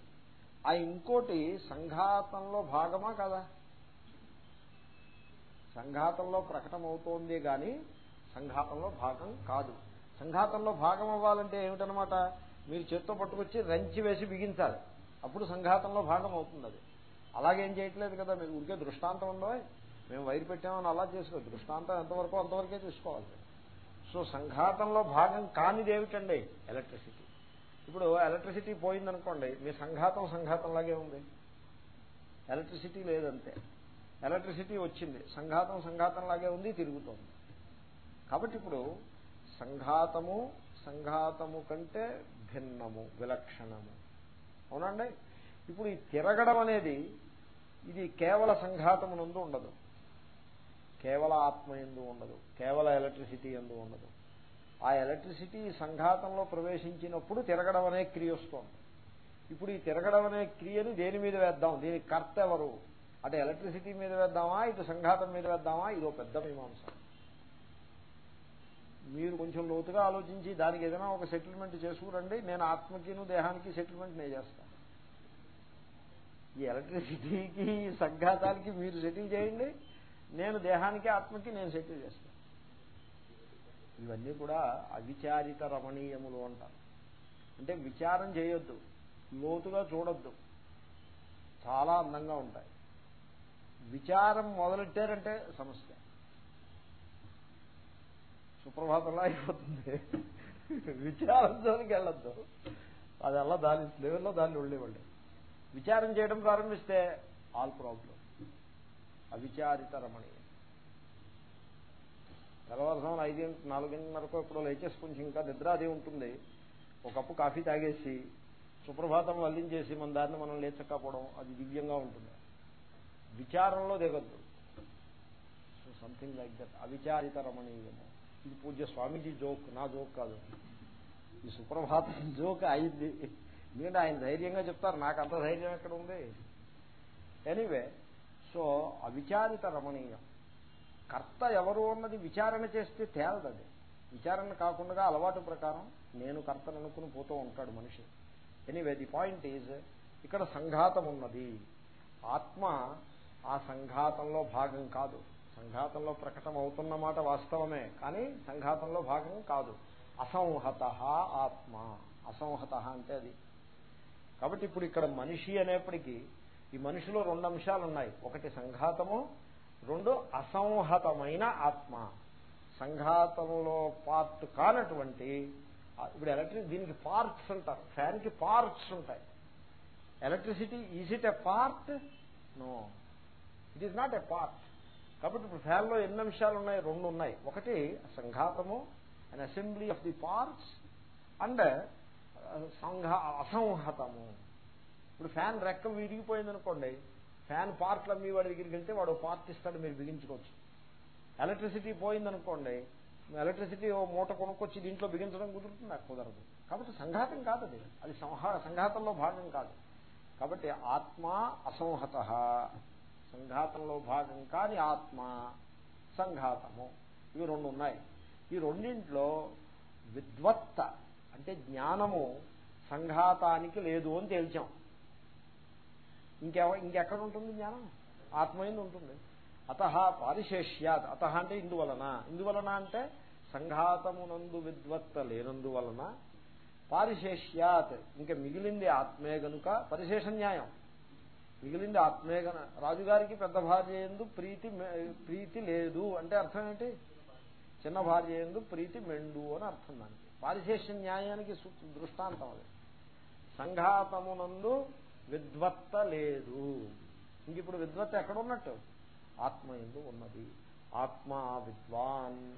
ఆ ఇంకోటి సంఘాతంలో భాగమా కదా? సంఘాతంలో ప్రకటమవుతోంది కానీ సంఘాతంలో భాగం కాదు. సంఘాతంలో భాగం అవ్వాలంటే ఏమిటనమాట మీరు చేత్తో పట్టుకొచ్చి రంచి వేసి బిగించాలి. అప్పుడు సంఘాతంలో భాగం అవుతుంది అది. అలాగేం చేయట్లేదు కదా మీరు ఉంటే దృష్టాంతం ఉండవు మేము వైరు పెట్టామని అలా చేసుకో దృష్టాంతం ఎంతవరకు అంతవరకే చూసుకోవాలి. సో సంఘాతంలో భాగం కానిది ఏమిటండి? ఎలక్ట్రిసిటీ. ఇప్పుడు ఎలక్ట్రిసిటీ పోయిందనుకోండి మీ సంఘాతం సంఘాతంలాగే ఉంది. ఎలక్ట్రిసిటీ లేదంతే. ఎలక్ట్రిసిటీ వచ్చింది సంఘాతం సంఘాతంలాగే ఉంది తిరుగుతోంది. కాబట్టి ఇప్పుడు సంఘాతము సంఘాతము కంటే భిన్నము విలక్షణము. అవునండి? ఇప్పుడు ఈ తిరగడం అనేది ఇది కేవల సంఘాతమునందు ఉండదు. కేవల ఆత్మ ఎందు ఉండదు. కేవల ఎలక్ట్రిసిటీ ఎందు ఉండదు. ఆ ఎలక్ట్రిసిటీ సంఘాతంలో ప్రవేశించినప్పుడు తిరగడం అనే క్రియ వస్తుంది. ఇప్పుడు ఈ తిరగడం అనే క్రియని దేని మీద వేద్దాం? దీనికి కర్త ఎవరు? అటు ఎలక్ట్రిసిటీ మీద వేద్దామా? ఇటు సంఘాతం మీద వేద్దామా? ఇదో పెద్ద మీమాంస. మీరు కొంచెం లోతుగా ఆలోచించి దానికి ఏదైనా ఒక సెటిల్మెంట్ చేసుకురండి నేను ఆత్మకిను దేహానికి సెటిల్మెంట్ నేను చేస్తాను ఈ ఎలక్ట్రిసిటీకి సంఘాతానికి మీరు సెటిల్ చేయండి నేను దేహానికి ఆత్మకి నేను సెటిల్ చేస్తాను ఇవన్నీ కూడా అవిచారిత రమణీయములు అంటారు. అంటే విచారం చేయొద్దు లోతుగా చూడొద్దు. చాలా అందంగా ఉంటాయి. విచారం మొదలెట్టారంటే సమస్య. సుప్రభాతంలో అయిపోతుంది. విచారంలోనికి వెళ్ళద్దు. అది అలా దాని లెవెల్లో దాన్ని ఉండేవాళ్ళు విచారం చేయడం ప్రారంభిస్తే ఆల్ ప్రాబ్లం. అవిచారిత ఐదు తెల్లవారుసాములు ఐదింటి నాలుగింటిన్నరకు ఎప్పుడో లేచేసి కొంచెం ఇంకా నిద్ర అది ఉంటుంది. ఒక కప్పు కాఫీ తాగేసి సుప్రభాతం వల్లించేసి మన దారిని మనం లేచక్కపోవడం అది దివ్యంగా ఉంటుంది. విచారంలో దిగద్దు. సంథింగ్ లైక్ దట్ అవిచారిత రమణీయము. ఇది పూజ్య స్వామీజీ జోక్ నా జోక్ కాదు. ఈ సుప్రభాతం జోక్ అయింది ఎందుకంటే ఆయన ధైర్యంగా చెప్తారు నాకు అంత ధైర్యం ఎక్కడ ఉంది? ఎనీవే సో అవిచారిత రమణీయం. కర్త ఎవరు అన్నది విచారణ చేస్తే తేలదది విచారణ కాకుండా అలవాటు ప్రకారం నేను కర్తను అనుకుని పోతూ ఉంటాడు మనిషి. ఎనీవే ది పాయింట్ ఈజ్ ఇక్కడ సంఘాతం ఉన్నది ఆత్మ ఆ సంఘాతంలో భాగం కాదు. సంఘాతంలో ప్రకటన అవుతున్న మాట వాస్తవమే. కానీ సంఘాతంలో భాగం కాదు. అసంహత ఆత్మ. అసంహత అంటే అది. కాబట్టి ఇప్పుడు ఇక్కడ మనిషి అనేప్పటికీ ఈ మనిషిలో రెండు అంశాలు ఉన్నాయి. ఒకటి సంఘాతము రెండు అసంహతమైన ఆత్మ. సంఘాతంలో పార్ట్ కానటువంటి ఇప్పుడు ఎలక్ట్రిక్ దీనికి పార్ట్స్ అంటారు. ఫ్యాన్కి పార్ట్స్ ఉంటాయి. Electricity is it a part? No. It is not a part. కాబట్టి ఇప్పుడు ఫ్యాన్లో ఎన్ని అంశాలు ఉన్నాయి? రెండు ఉన్నాయి. ఒకటి సంఘాతము and assembly of the parts and సంఘ అసంహతము. ఇప్పుడు ఫ్యాన్ రెక్క విరిగిపోయింది అనుకోండి ఫ్యాన్ పార్ట్లు అమ్మి వాడి దగ్గరికి వెళ్తే వాడు పార్ట్ ఇస్తాడు మీరు బిగించుకోవచ్చు. ఎలక్ట్రిసిటీ పోయిందనుకోండి ఎలక్ట్రిసిటీ ఓ మూట కొనుక్కొచ్చి దీంట్లో బిగించడం కుదురుతుంది? నాకు కుదరదు. కాబట్టి సంఘాతం కాదు అది. అది సంఘాతంలో భాగం కాదు. కాబట్టి ఆత్మ అసంహత. సంఘాతంలో భాగం కాని ఆత్మ సంఘాతము. ఇవి రెండు ఉన్నాయి. ఈ రెండింట్లో విద్వత్త అంటే జ్ఞానము సంఘాతానికి లేదు అని తేల్చాం. ఇంకెవ ఇంకెక్కడ ఉంటుంది జ్ఞానం? ఆత్మయందు ఉంటుంది. అత పారిశేష్యాత్. అత అంటే ఇందువలన. ఇందువలన అంటే సంఘాతమునందు విద్వత్త లేనందువలన. పారిశేష్యాత్. ఇంకా మిగిలింది ఆత్మే గనుక పరిశేష న్యాయం. మిగిలింది ఆత్మే కన రాజుగారికి పెద్ద భార్య ఎందు ప్రీతి ప్రీతి లేదు. అంటే అర్థం ఏంటి? చిన్న భార్య ఎందు ప్రీతి మెండు అని అర్థం దానికి. పారిశేష న్యాయానికి దృష్టాంతం అది. సంఘాతమునందు విద్వత్త లేదు. ఇంక ఇప్పుడు విద్వత్త ఎక్కడున్నట్టు? ఆత్మ ఎందు ఉన్నది. ఆత్మా విద్వాన్.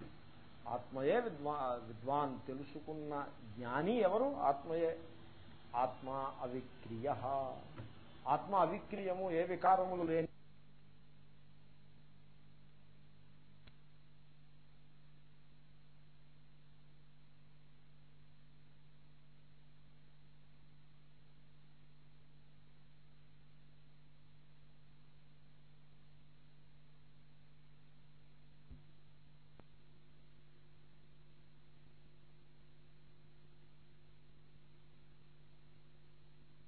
ఆత్మయే విద్వా విద్వాన్ తెలుసుకున్న జ్ఞాని ఎవరు? ఆత్మయే. ఆత్మ అవిక్రియ. ఆత్మ అవిక్రీయము ఏ వికారములు లేని